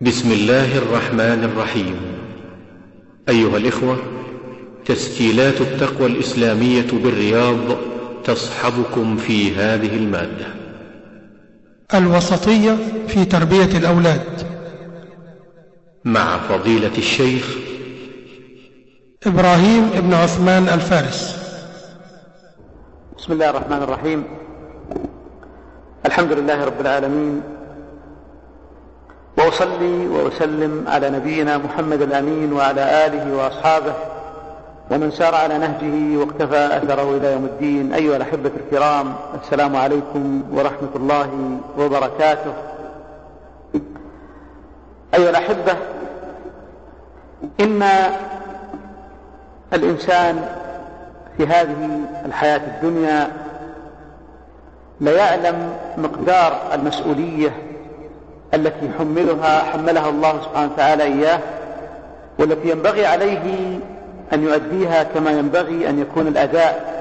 بسم الله الرحمن الرحيم. أيها الإخوة تسجيلات التقوى الإسلامية بالرياض تصحبكم في هذه المادة. الوسطية في تربية الأولاد. مع فضيلة الشيخ إبراهيم بن عثمان الفارس. بسم الله الرحمن الرحيم. الحمد لله رب العالمين وأصلي وأسلم على نبينا محمد الأمين وعلى آله وأصحابه ومن سار على نهجه واقتفى أثره إلى يوم الدين. أيها الأحبة الكرام السلام عليكم ورحمة الله وبركاته. أيها الأحبة إن الإنسان في هذه الحياة الدنيا ليعلم مقدار المسؤولية التي حملها حملها الله سبحانه وتعالى إياه والتي ينبغي عليه أن يؤديها كما ينبغي أن يكون الأداء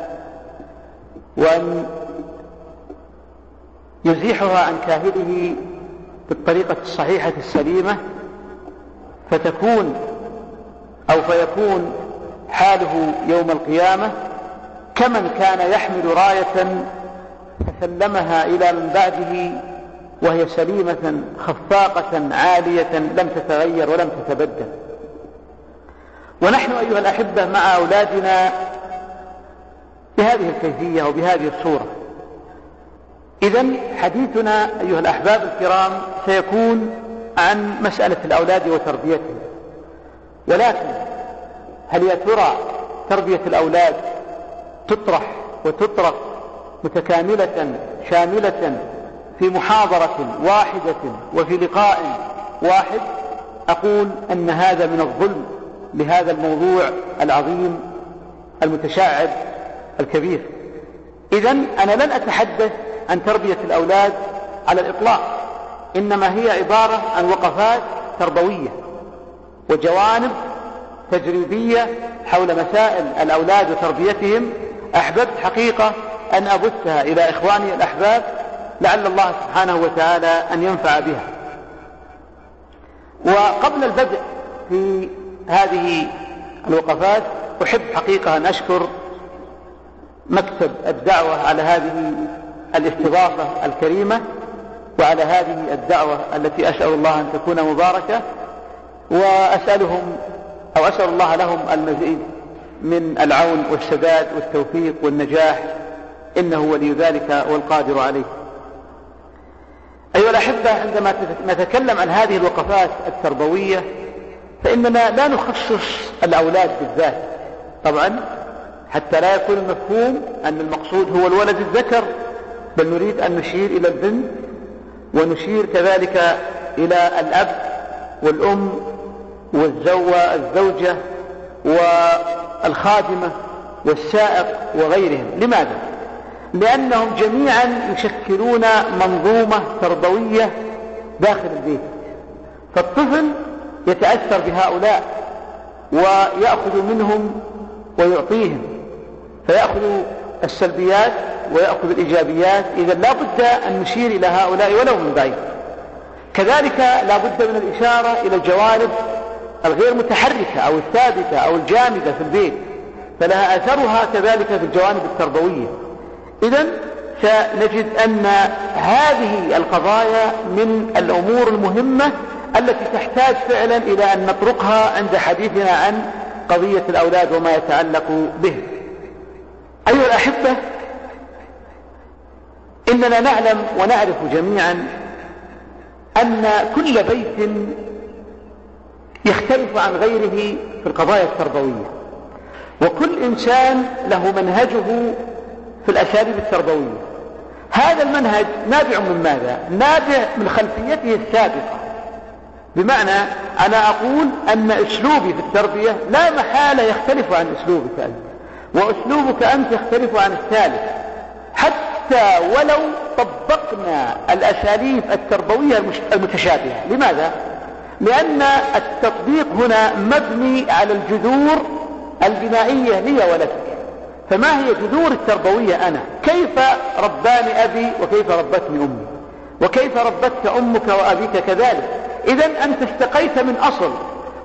وأن يزيحها عن كاهله بالطريقة الصحيحة السليمة فتكون أو فيكون حاله يوم القيامة كمن كان يحمل راية فسلمها إلى من بعده وهي سليمة خفاقة عالية لم تتغير ولم تتبدل. ونحن أيها الأحبة مع أولادنا بهذه الكيفية وبهذه الصورة. إذا حديثنا أيها الأحباب الكرام سيكون عن مسألة الأولاد وتربيتهم. ولكن هل يا ترى تربية الأولاد تطرح وتطرق متكاملة شاملة في محاضرة واحدة وفي لقاء واحد أقول أن هذا من الظلم لهذا الموضوع العظيم المتشعب الكبير. إذا أنا لن أتحدث عن تربية الأولاد على الإطلاق إنما هي عبارة عن وقفات تربوية وجوانب تجريبية حول مسائل الأولاد وتربيتهم. أحببت حقيقة أن أبثها إلى إخواني الأحباب لعل الله سبحانه وتعالى أن ينفع بها. وقبل البدء في هذه الوقفات أحب حقيقة أن أشكر مكتب الدعوة على هذه الاستضافة الكريمة وعلى هذه الدعوة التي أسأل الله أن تكون مباركة وأسألهم أو أسأل الله لهم المزيد من العون والسداد والتوفيق والنجاح إنه ولي ذلك والقادر عليه. أيها الأحبة عندما نتكلم عن هذه الوقفات التربوية فإننا لا نخصص الأولاد بالذات طبعا حتى لا يكون المفهوم أن المقصود هو الولد الذكر بل نريد أن نشير إلى البنت ونشير كذلك إلى الأب والأم والزوجة والخادمة والسائق وغيرهم لماذا؟ لأنهم جميعا يشكلون منظومة تربوية داخل البيت. فالطفل يتأثر بهؤلاء ويأخذ منهم ويعطيهم. فيأخذ السلبيات ويأخذ الإيجابيات. إذا لا بد أن نشير إلى هؤلاء ولو من بعيد. كذلك لا بد من الإشارة إلى الجوانب الغير متحركة أو الثابتة أو الجامدة في البيت. فلها أثرها كذلك في الجوانب التربوية. إذا سنجد أن هذه القضايا من الأمور المهمة التي تحتاج فعلا إلى أن نطرقها عند حديثنا عن قضية الأولاد وما يتعلق به أيها الأحبة إننا نعلم ونعرف جميعا أن كل بيت يختلف عن غيره في القضايا التربوية وكل إنسان له منهجه في الأساليب التربوية. هذا المنهج نابع من ماذا؟ نابع من خلفيته السابقة. بمعنى أنا أقول أن أسلوبي في التربية لا محالة يختلف عن أسلوبك أنت. وأسلوبك أنت يختلف عن الثالث. حتى ولو طبقنا الأساليب التربوية المتشابهة. لماذا؟ لأن التطبيق هنا مبني على الجذور البنائية لي ولك فما هي جذور التربوية أنا؟ كيف رباني أبي وكيف ربتني أمي؟ وكيف ربتك أمك وأبيك كذلك؟ إذا أنت استقيت من أصل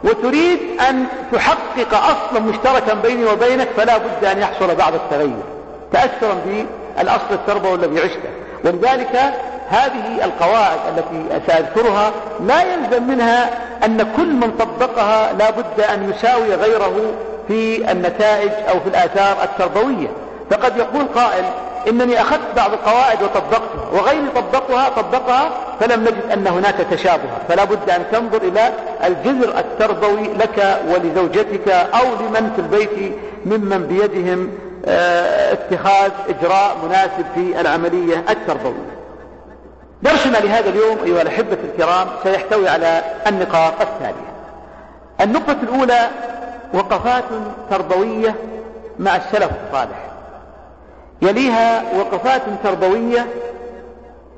وتريد أن تحقق أصلا مشتركا بيني وبينك فلا بد أن يحصل بعض التغير. تأثرا بالأصل التربوي الذي عشته. ولذلك هذه القواعد التي سأذكرها لا يلزم منها أن كل من طبقها لا بد أن يساوي غيره في النتائج أو في الآثار التربوية. فقد يقول قائل إنني أخذت بعض القواعد وطبقتها وغيري طبقها طبقها فلم نجد أن هناك تشابه فلا بد أن تنظر إلى الجذر التربوي لك ولزوجتك أو لمن في البيت ممن بيدهم آه، اتخاذ إجراء مناسب في العملية التربوية. درسنا لهذا اليوم أيها الأحبة الكرام سيحتوي على النقاط التالية. النقطة الأولى وقفات تربوية مع السلف الصالح. يليها وقفات تربوية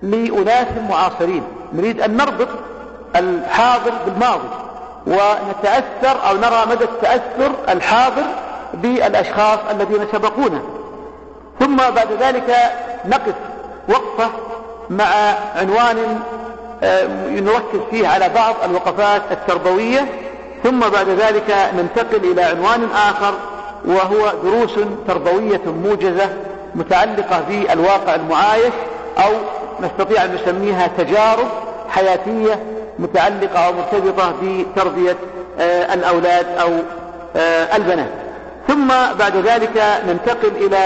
لأناس معاصرين. نريد أن نربط الحاضر بالماضي ونتأثر أو نرى مدى التأثر الحاضر بالأشخاص الذين سبقونا. ثم بعد ذلك نقف وقفة مع عنوان آه، نركز فيه على بعض الوقفات التربوية ثم بعد ذلك ننتقل إلى عنوان آخر وهو دروس تربوية موجزة متعلقة بالواقع المعايش أو نستطيع أن نسميها تجارب حياتية متعلقة أو مرتبطة بتربية آه، الأولاد أو آه، البنات. ثم بعد ذلك ننتقل إلى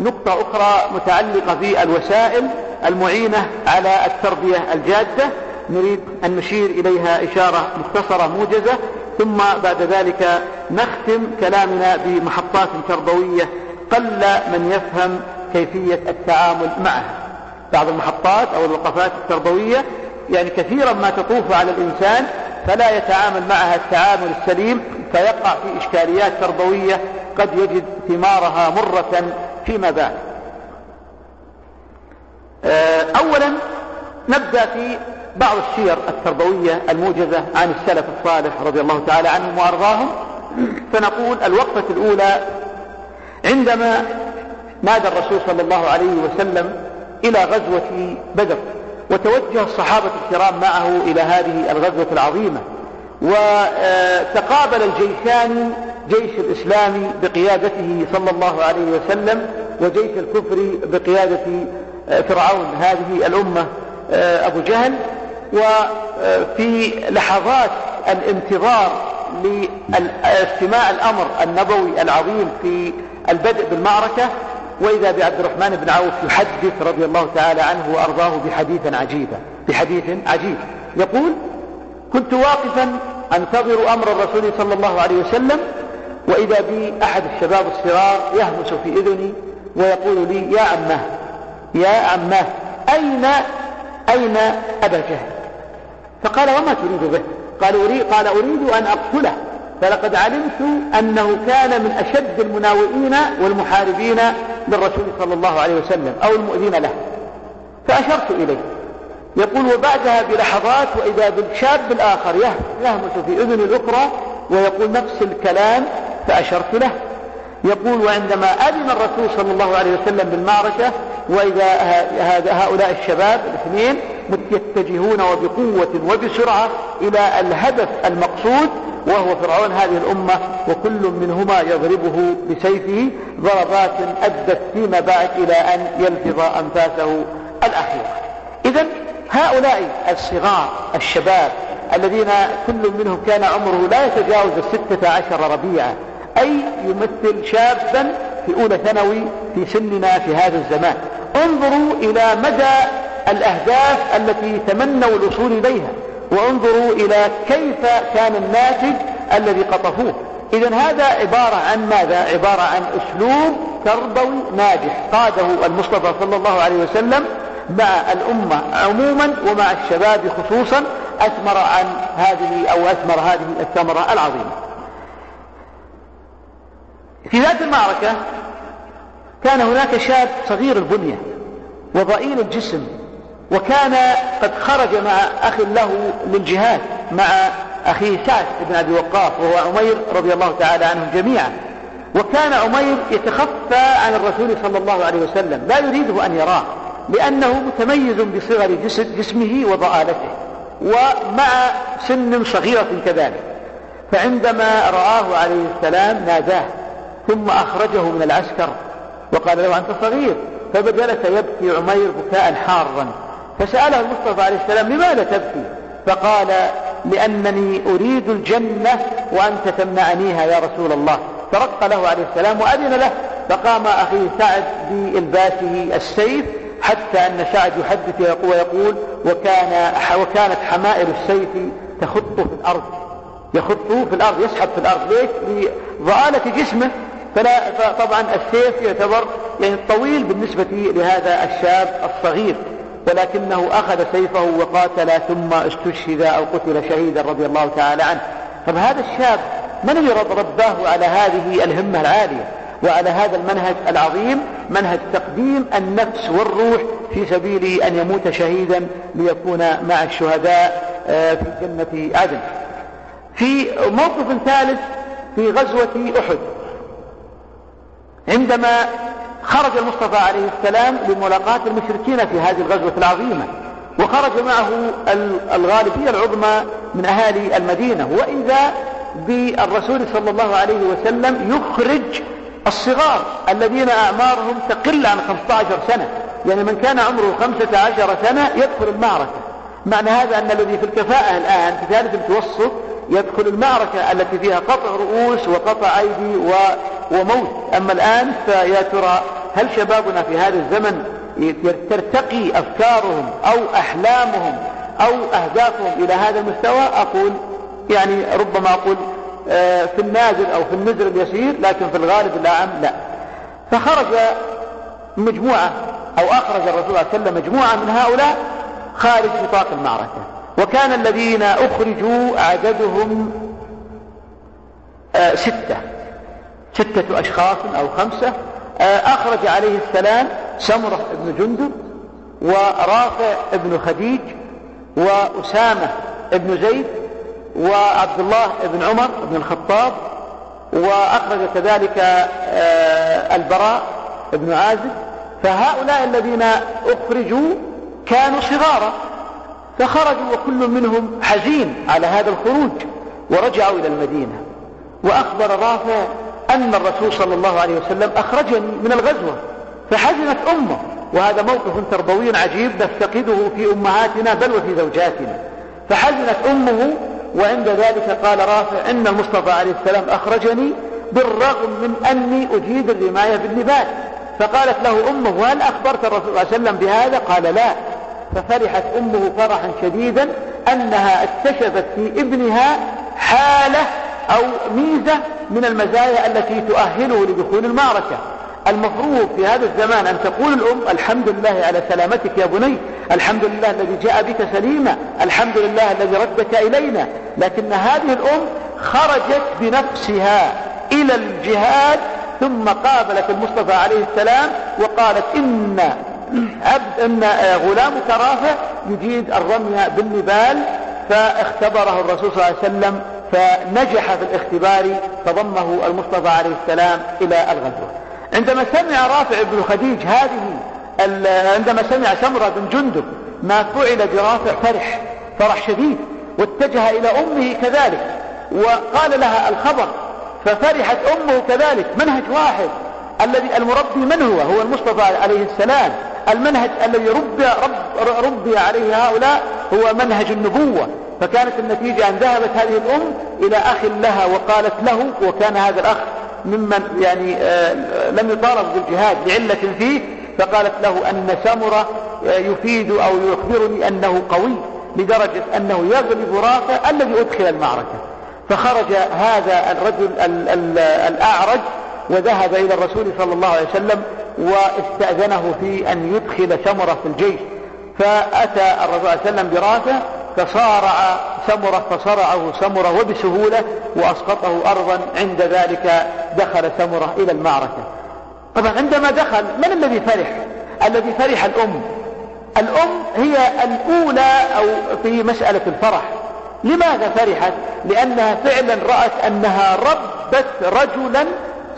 نقطة أخرى متعلقة بالوسائل المعينة على التربية الجادة. نريد أن نشير إليها إشارة مختصرة موجزة. ثم بعد ذلك نختم كلامنا بمحطات تربوية قل من يفهم كيفية التعامل معها. بعض المحطات أو الوقفات التربوية يعني كثيرا ما تطوف على الإنسان فلا يتعامل معها التعامل السليم فيقع في إشكاليات تربوية قد يجد ثمارها مرة فيما بعد. آه، أولا نبدأ في بعض السير التربوية الموجزة عن السلف الصالح رضي الله تعالى عنهم وأرضاهم فنقول الوقفة الأولى عندما نادى الرسول صلى الله عليه وسلم إلى غزوة بدر وتوجه الصحابة الكرام معه إلى هذه الغزوة العظيمة وتقابل الجيشان جيش الإسلام بقيادته صلى الله عليه وسلم وجيش الكفر بقيادة فرعون هذه الأمة أبو جهل. وفي لحظات الانتظار لاستماع الأمر النبوي العظيم في البدء بالمعركة وإذا بعبد الرحمن بن عوف يحدث رضي الله تعالى عنه وأرضاه بحديث عجيبا بحديث عجيب. يقول كنت واقفا أنتظر أمر الرسول صلى الله عليه وسلم وإذا بي أحد الشباب الصغار يهمس في إذني ويقول لي يا عماه يا عماه أين أين أبا جهل؟ فقال وما تريد به؟ قال أريد, قال أريد أن أقتله. فلقد علمت أنه كان من أشد المناوئين والمحاربين للرسول صلى الله عليه وسلم أو المؤذين له. فأشرت إليه. يقول وبعدها بلحظات وإذا بالشاب الآخر يهمس في أذن الأخرى ويقول نفس الكلام فأشرت له. يقول وعندما أذن الرسول صلى الله عليه وسلم بالمعركة وإذا هؤلاء الشباب الاثنين يتجهون وبقوة وبسرعة إلى الهدف المقصود وهو فرعون هذه الأمة وكل منهما يضربه بسيفه ضربات أدت فيما بعد إلى أن يلفظ أنفاسه الأخيرة. إذا هؤلاء الصغار الشباب الذين كل منهم كان عمره لا يتجاوز الستة عشر ربيعة أي يمثل شابا في أولى ثانوي في سننا في هذا الزمان. انظروا إلى مدى الأهداف التي تمنوا الوصول إليها وانظروا إلى كيف كان الناتج الذي قطفوه. إذا هذا عبارة عن ماذا؟ عبارة عن أسلوب تربوي ناجح قاده المصطفى صلى الله عليه وسلم مع الأمة عموما ومع الشباب خصوصا أثمر عن هذه أو أثمر هذه الثمرة العظيمة. في ذات المعركة كان هناك شاب صغير البنية وضئيل الجسم وكان قد خرج مع أخ له للجهاد مع أخيه سعد بن أبي وقاص وهو عمير رضي الله تعالى عنهم جميعا. وكان عمير يتخفى عن الرسول صلى الله عليه وسلم لا يريده أن يراه لأنه متميز بصغر جسمه وضآلته ومع سن صغيرة كذلك. فعندما رآه عليه السلام ناداه ثم أخرجه من العسكر وقال له أنت صغير فجلس يبكي عمير بكاء حارا. فسأله المصطفى عليه السلام لماذا تبكي؟ فقال لأنني أريد الجنة وأنت تمنعنيها يا رسول الله. فرق له عليه السلام وأذن له. فقام أخيه سعد بإلباسه السيف حتى أن سعد يحدث ويقول وكان وكانت حمائل السيف تخط في الأرض يخطه في الأرض يسحب في الأرض ليش؟ لضآلة جسمه. فلا فطبعا السيف يعتبر يعني طويل بالنسبة لهذا الشاب الصغير ولكنه أخذ سيفه وقاتل ثم استشهد أو قتل شهيدا رضي الله تعالى عنه. طب هذا الشاب من الذي رباه على هذه الهمة العالية وعلى هذا المنهج العظيم منهج تقديم النفس والروح في سبيل أن يموت شهيدا ليكون مع الشهداء آه، في جنة عدن. في موقف ثالث في غزوة أحد. عندما خرج المصطفى عليه السلام لملاقاة المشركين في هذه الغزوة العظيمة وخرج معه الغالبية العظمى من أهالي المدينة وإذا بالرسول صلى الله عليه وسلم يخرج الصغار الذين أعمارهم تقل عن 15 سنة يعني من كان عمره 15 سنة يدخل المعركة. معنى هذا أن الذي في الكفاءة الآن في ثالث المتوسط يدخل المعركة التي فيها قطع رؤوس وقطع أيدي وموت. أما الآن فيا ترى هل شبابنا في هذا الزمن ترتقي أفكارهم أو أحلامهم أو أهدافهم إلى هذا المستوى؟ أقول يعني ربما أقول آه، في النازل أو في النزل اليسير لكن في الغالب الأعم لا. فخرج مجموعة أو أخرج الرسول صلى الله عليه وسلم مجموعة من هؤلاء خارج نطاق المعركة. وكان الذين أخرجوا عددهم آه، ستة. ستة أشخاص أو خمسة. آه، أخرج عليه السلام سمرة بن جندب ورافع بن خديج وأسامة بن زيد وعبد الله بن عمر بن الخطاب وأخرج كذلك آه، البراء بن عازب. فهؤلاء الذين أخرجوا كانوا صغارا. فخرجوا وكل منهم حزين على هذا الخروج ورجعوا إلى المدينة. وأخبر رافع أن الرسول صلى الله عليه وسلم أخرجني من الغزوة فحزنت أمه. وهذا موقف تربوي عجيب نفتقده في أمهاتنا بل وفي زوجاتنا. فحزنت أمه وعند ذلك قال رافع إن المصطفى عليه السلام أخرجني بالرغم من أني أجيد الرماية بالنبات فقالت له أمه هل أخبرت الرسول صلى الله عليه وسلم بهذا؟ قال لا. ففرحت أمه فرحا شديدا أنها اكتشفت في ابنها حالة أو ميزة من المزايا التي تؤهله لدخول المعركة. المفروض في هذا الزمان أن تقول الأم الحمد لله على سلامتك يا بني الحمد لله الذي جاء بك سليما الحمد لله الذي ردك إلينا. لكن هذه الأم خرجت بنفسها إلى الجهاد ثم قابلت المصطفى عليه السلام وقالت إن عبد إن غلامك رافع يجيد الرمي بالنبال فاختبره الرسول صلى الله عليه وسلم فنجح في الاختبار فضمه المصطفى عليه السلام إلى الغزوة. عندما سمع رافع بن خديج هذه عندما سمع سمرة بن جندب ما فعل برافع فرح فرح شديد واتجه إلى أمه كذلك وقال لها الخبر ففرحت أمه كذلك منهج واحد الذي المربي من هو؟ هو المصطفى عليه السلام. المنهج الذي ربي, رب ربي عليه هؤلاء هو منهج النبوة. فكانت النتيجة أن ذهبت هذه الأم إلى أخ لها وقالت له وكان هذا الأخ ممن يعني آه لم يطالب بالجهاد لعلة فيه فقالت له أن سمرة آه، يفيد أو يخبرني أنه قوي لدرجة أنه يغلب رافع الذي أدخل المعركة. فخرج هذا الرجل الأعرج وذهب إلى الرسول صلى الله عليه وسلم واستأذنه في أن يدخل سمرة في الجيش. فأتى الرسول صلى الله عليه وسلم برافع فصارع سمرة فصرعه سمرة وبسهولة وأسقطه أرضا. عند ذلك دخل سمرة إلى المعركة. طبعا عندما دخل من الذي فرح؟ الذي فرح الأم. الأم هي الأولى أو في مسألة الفرح. لماذا فرحت؟ لأنها فعلا رأت أنها ربت رجلا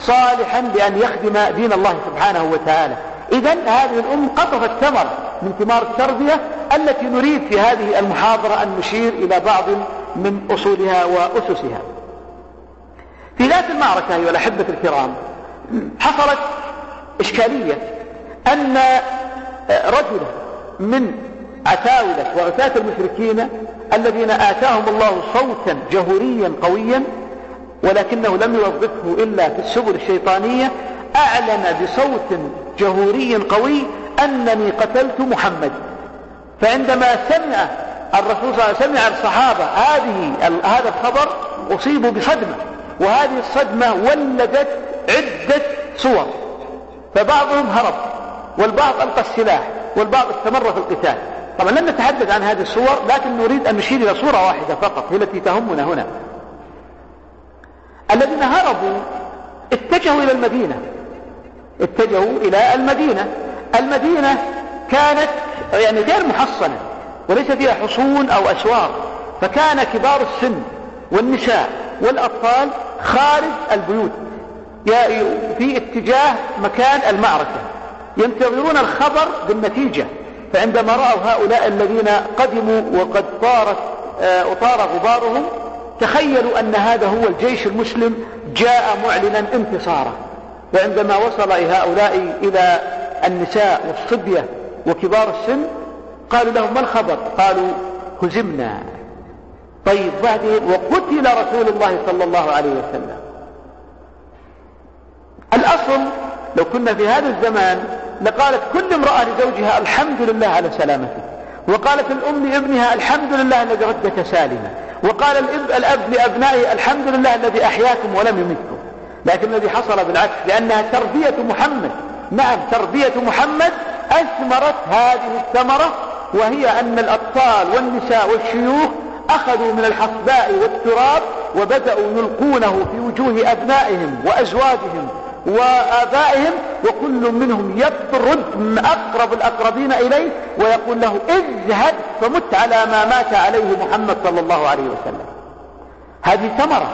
صالحا بأن يخدم دين الله سبحانه وتعالى. إذا هذه الأم قطفت ثمرة من ثمار التربية التي نريد في هذه المحاضرة أن نشير إلى بعض من أصولها وأسسها. في ذات المعركة أيها الأحبة الكرام حصلت إشكالية أن رجلا من عتاولة وعتاة المشركين الذين آتاهم الله صوتا جهوريا قويا ولكنه لم يوظفه إلا في السبل الشيطانية أعلن بصوت جهوري قوي أنني قتلت محمد. فعندما سمع الرسول صلى الله عليه وسلم سمع الصحابة هذه هذا الخبر أصيبوا بصدمة. وهذه الصدمة ولدت عدة صور. فبعضهم هرب والبعض ألقى السلاح والبعض استمر في القتال. طبعا لن نتحدث عن هذه الصور لكن نريد أن نشير إلى صورة واحدة فقط هي التي تهمنا هنا. الذين هربوا اتجهوا إلى المدينة. اتجهوا إلى المدينة. المدينة كانت يعني غير محصنة وليس فيها حصون أو أسوار فكان كبار السن والنساء والأطفال خارج البيوت. في اتجاه مكان المعركة. ينتظرون الخبر بالنتيجة. فعندما رأوا هؤلاء الذين قدموا وقد طارت وطار آه، غبارهم تخيلوا أن هذا هو الجيش المسلم جاء معلنا انتصاره. وعندما وصل هؤلاء إلى النساء والصبية وكبار السن قالوا لهم ما الخبر؟ قالوا هزمنا. طيب بعدين وقتل رسول الله صلى الله عليه وسلم. الأصل لو كنا في هذا الزمان لقالت كل امرأة لزوجها الحمد لله على سلامتك وقالت الأم لابنها الحمد لله الذي ردك سالما وقال الاب, الأب لأبنائه الحمد لله الذي أحياكم ولم يمتكم. لكن الذي حصل بالعكس لأنها تربية محمد. نعم تربية محمد أثمرت هذه الثمرة وهي أن الأطفال والنساء والشيوخ أخذوا من الحصباء والتراب وبدأوا يلقونه في وجوه أبنائهم وأزواجهم. وآبائهم وكل منهم يطرد من أقرب الأقربين إليه ويقول له اذهب فمت على ما مات عليه محمد صلى الله عليه وسلم. هذه ثمرة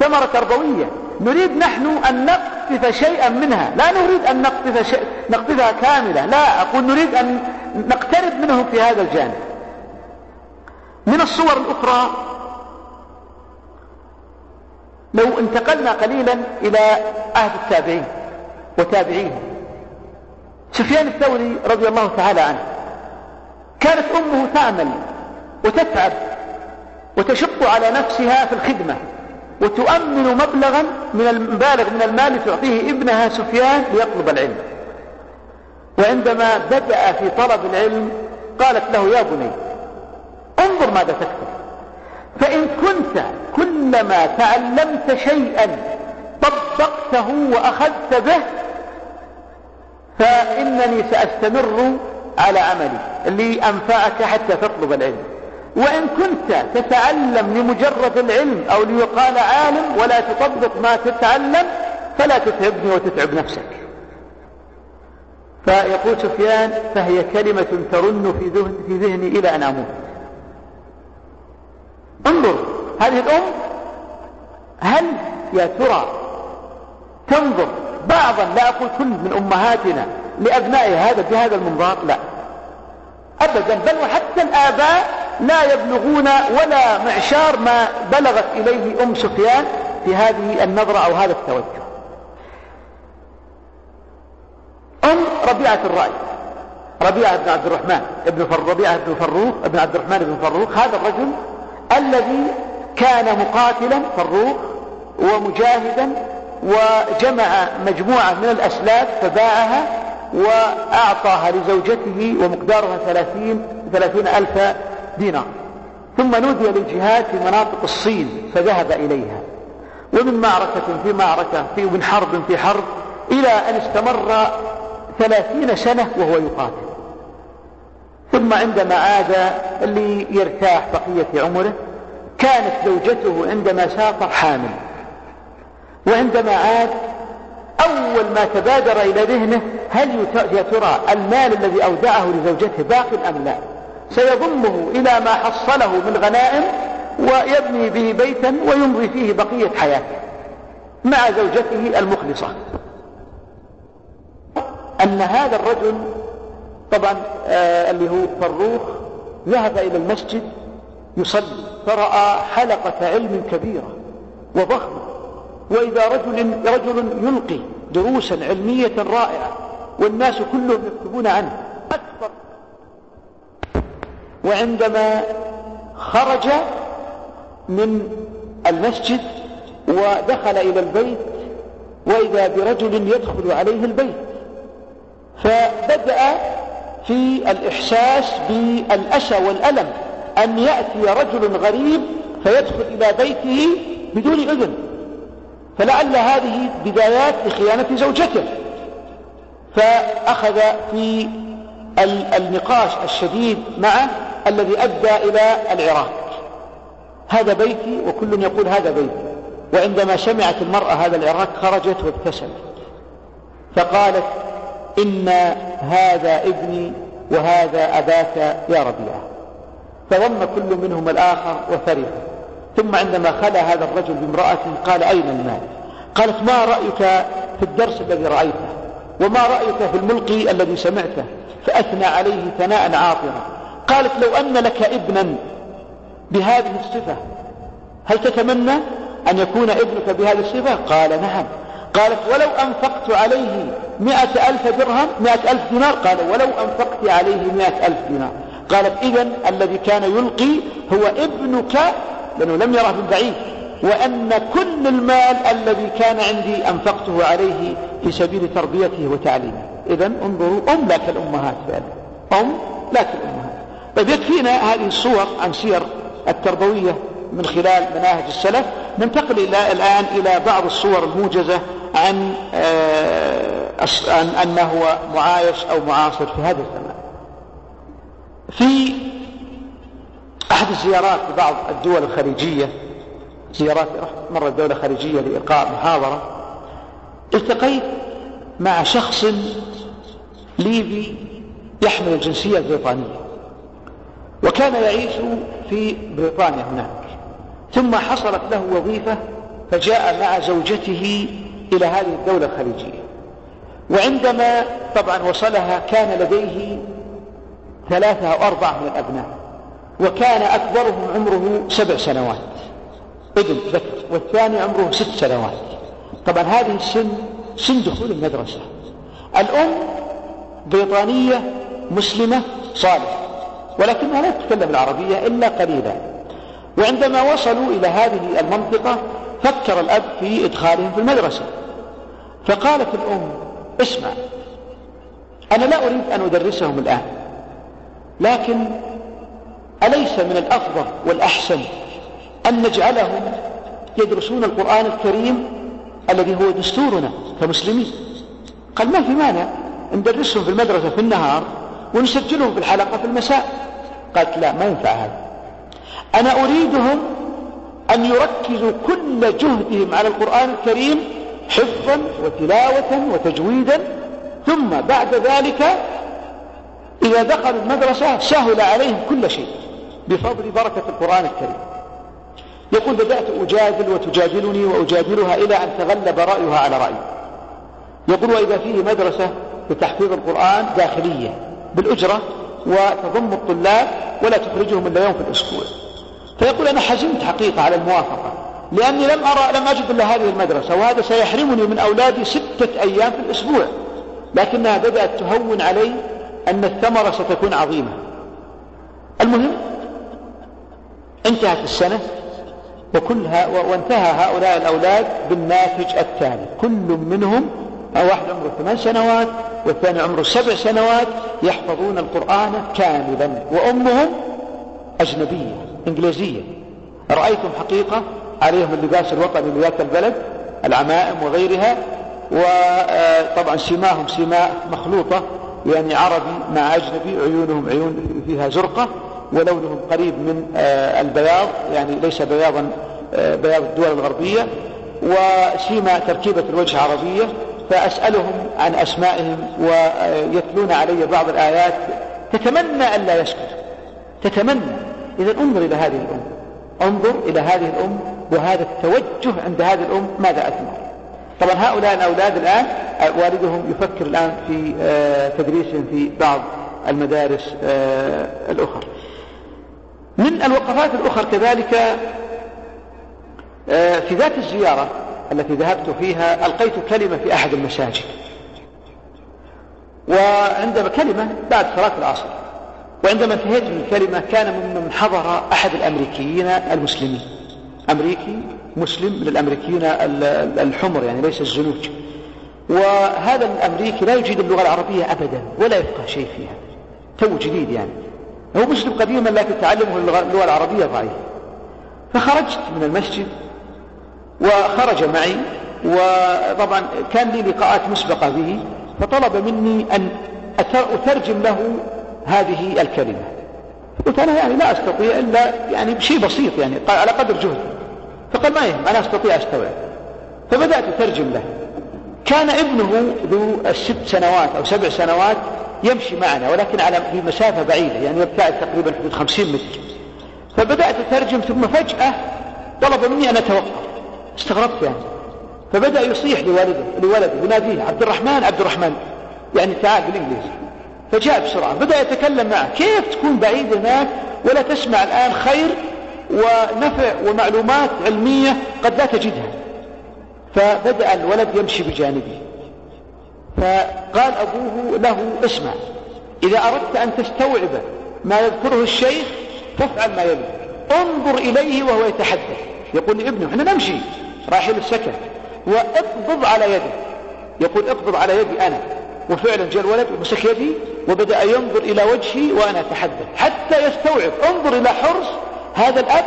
ثمرة تربوية. نريد نحن أن نقطف شيئا منها. لا نريد أن نقطف شيء نقطفها كاملة. لا أقول نريد أن نقترب منهم في هذا الجانب. من الصور الأخرى لو انتقلنا قليلا إلى عهد التابعين وتابعيهم. سفيان الثوري رضي الله تعالى عنه كانت أمه تعمل وتتعب وتشق على نفسها في الخدمة وتؤمن مبلغا من المبالغ من المال تعطيه ابنها سفيان ليطلب العلم. وعندما بدأ في طلب العلم قالت له يا بني انظر ماذا تكتب. فإن كنت كلما تعلمت شيئا طبقته وأخذت به فإنني سأستمر على عملي لأنفعك حتى تطلب العلم. وإن كنت تتعلم لمجرد العلم أو ليقال عالم ولا تطبق ما تتعلم فلا تتعبني وتتعب نفسك. فيقول سفيان فهي كلمة ترن في, ذهن في ذهني إلى أن أموت. انظر هذه الأم هل يا ترى تنظر بعضا لا أقول كل من أمهاتنا لأبنائها هذا بهذا المنظار؟ لا. أبدا بل وحتى الآباء لا يبلغون ولا معشار ما بلغت إليه أم سفيان في هذه النظرة أو هذا التوجه. أم ربيعة الرأي ربيعة بن عبد الرحمن ابن فر... ربيعة بن فروخ ابن عبد الرحمن بن فروخ هذا الرجل الذي كان مقاتلا فروخ ومجاهدا وجمع مجموعة من الأسلاف فباعها وأعطاها لزوجته ومقدارها ثلاثين, ثلاثين ألف دينار. ثم نودي للجهاد في مناطق الصين فذهب إليها. ومن معركة في معركة في ومن حرب في حرب إلى أن استمر ثلاثين سنة وهو يقاتل. ثم عندما عاد ليرتاح بقية عمره كانت زوجته عندما سافر حامل. وعندما عاد أول ما تبادر إلى ذهنه هل يا ترى المال الذي أودعه لزوجته باق أم لا؟ سيضمه إلى ما حصله من غنائم ويبني به بيتا ويمضي فيه بقية حياته مع زوجته المخلصة. أن هذا الرجل طبعا آه اللي هو فروخ ذهب إلى المسجد يصلي فرأى حلقة علم كبيرة وضخمة وإذا رجل, رجل يلقي دروسا علمية رائعة والناس كلهم يكتبون عنه أكبر. وعندما خرج من المسجد ودخل إلى البيت وإذا برجل يدخل عليه البيت فبدأ في الإحساس بالأسى والألم أن يأتي رجل غريب فيدخل إلى بيته بدون إذن. فلعل هذه بدايات لخيانة زوجته. فأخذ في النقاش الشديد معه الذي أدى إلى العراق. هذا بيتي وكل يقول هذا بيتي. وعندما سمعت المرأة هذا العراق خرجت وابتسمت. فقالت إن هذا ابني وهذا أباك يا ربيعه فضم كل منهما الآخر وفرح. ثم عندما خلى هذا الرجل بامرأته قال أين المال؟ قالت ما رأيك في الدرس الذي رأيته؟ وما رأيك في الملقي الذي سمعته؟ فأثنى عليه ثناء عاطرا. قالت لو أن لك ابنا بهذه الصفة هل تتمنى أن يكون ابنك بهذه الصفة؟ قال نعم. قالت ولو أنفقت عليه مئة ألف درهم مئة ألف دينار؟ قال ولو أنفقت عليه مئة ألف دينار. قالت إذا الذي كان يلقي هو ابنك لأنه لم يره من بعيد وأن كل المال الذي كان عندي أنفقته عليه في سبيل تربيته وتعليمه. إذا انظروا أم لا كالأمهات فعلا. أم لا كالأمهات طيب يكفينا هذه الصور عن سير التربوية. من خلال مناهج السلف ننتقل إلى الآن إلى بعض الصور الموجزة عن آه عن أنه هو معايش أو معاصر في هذا الزمان. في أحد الزيارات لبعض الدول الخليجية زيارات مرة دولة خليجية لإلقاء محاضرة التقيت مع شخص ليبي يحمل الجنسية البريطانية وكان يعيش في بريطانيا هناك. ثم حصلت له وظيفة فجاء مع زوجته إلى هذه الدولة الخليجية. وعندما طبعا وصلها كان لديه ثلاثة أو أربعة من الأبناء وكان أكبرهم عمره سبع سنوات. ابن ذكر والثاني عمره ست سنوات. طبعا هذه السن سن دخول المدرسة. الأم بريطانية مسلمة صالحة ولكنها لا تتكلم العربية إلا قليلا. وعندما وصلوا إلى هذه المنطقة فكر الأب في إدخالهم في المدرسة. فقالت الأم اسمع أنا لا أريد أن أدرسهم الآن لكن أليس من الأفضل والأحسن أن نجعلهم يدرسون القرآن الكريم الذي هو دستورنا كمسلمين؟ قال ما في مانع ندرسهم في المدرسة في النهار ونسجلهم في الحلقة في المساء. قالت لا ما ينفع هذا. أنا أريدهم أن يركزوا كل جهدهم على القرآن الكريم حفظا وتلاوة وتجويدا. ثم بعد ذلك إذا دخلوا المدرسة سهل عليهم كل شيء بفضل بركة القرآن الكريم. يقول بدأت أجادل وتجادلني وأجادلها إلى أن تغلب رأيها على رأيي. يقول وإذا فيه مدرسة لتحفيظ القرآن داخلية بالأجرة وتضم الطلاب ولا تخرجهم إلا يوم في الأسبوع. فيقول أنا حزنت حقيقة على الموافقة لأني لم أرى لم أجد إلا هذه المدرسة وهذا سيحرمني من أولادي ستة أيام في الأسبوع. لكنها بدأت تهون علي أن الثمرة ستكون عظيمة. المهم انتهت السنة وكلها وانتهى هؤلاء الأولاد بالناتج التالي. كل منهم واحد عمره ثمان سنوات والثاني عمره سبع سنوات يحفظون القرآن كاملا وأمهم أجنبية. إنجليزية. رأيتم حقيقة عليهم اللباس الوطني لذاك البلد العمائم وغيرها وطبعا سماهم سماء مخلوطة يعني عربي مع أجنبي عيونهم عيون فيها زرقة ولونهم قريب من آه، البياض يعني ليس بياضا آه، بياض الدول الغربية. وسيما تركيبة الوجه عربية فأسألهم عن أسمائهم ويتلون علي بعض الآيات تتمنى أن لا يسكت تتمنى إذا انظر إلى هذه الأم. انظر إلى هذه الأم وهذا التوجه عند هذه الأم ماذا أثمر طبعا هؤلاء الأولاد الآن والدهم يفكر الآن في آه، تدريسهم في بعض المدارس آه، الأخرى. من الوقفات الأخرى كذلك آه، في ذات الزيارة التي ذهبت فيها ألقيت كلمة في أحد المساجد. وعندما كلمة بعد صلاة العصر. وعندما انتهيت من الكلمة كان ممن حضر أحد الأمريكيين المسلمين. أمريكي مسلم من الأمريكيين الحمر يعني ليس الزنوج. وهذا الأمريكي لا يجيد اللغة العربية أبدا ولا يفقه شيء فيها. تو جديد يعني. هو مسلم قديما لكن تعلمه اللغة العربية ضعيف. فخرجت من المسجد وخرج معي وطبعا كان لي لقاءات مسبقة به فطلب مني أن أترجم له هذه الكلمة. قلت أنا يعني لا أستطيع إلا يعني بشيء بسيط يعني على قدر جهدي. فقال ما يهم أنا أستطيع أستوعب. فبدأت أترجم له. كان ابنه ذو الست سنوات أو سبع سنوات يمشي معنا ولكن على في مسافة بعيدة يعني يبتعد تقريبا حدود خمسين متر. فبدأت أترجم ثم فجأة طلب مني أن أتوقف. استغربت يعني. فبدأ يصيح لوالده لولده يناديه عبد الرحمن عبد الرحمن. يعني تعال بالإنجليزي. فجاء بسرعة بدأ يتكلم معه كيف تكون بعيد هناك ولا تسمع الآن خير ونفع ومعلومات علمية قد لا تجدها؟ فبدأ الولد يمشي بجانبه. فقال أبوه له اسمع إذا أردت أن تستوعب ما يذكره الشيخ فافعل ما يلي. انظر إليه وهو يتحدث. يقول لابنه إحنا نمشي. رايحين السكن. وإقبض على يده يقول اقبض على يدي أنا. وفعلا جاء الولد ومسك يدي وبدأ ينظر إلى وجهي وأنا أتحدث. حتى يستوعب. انظر إلى حرص هذا الأب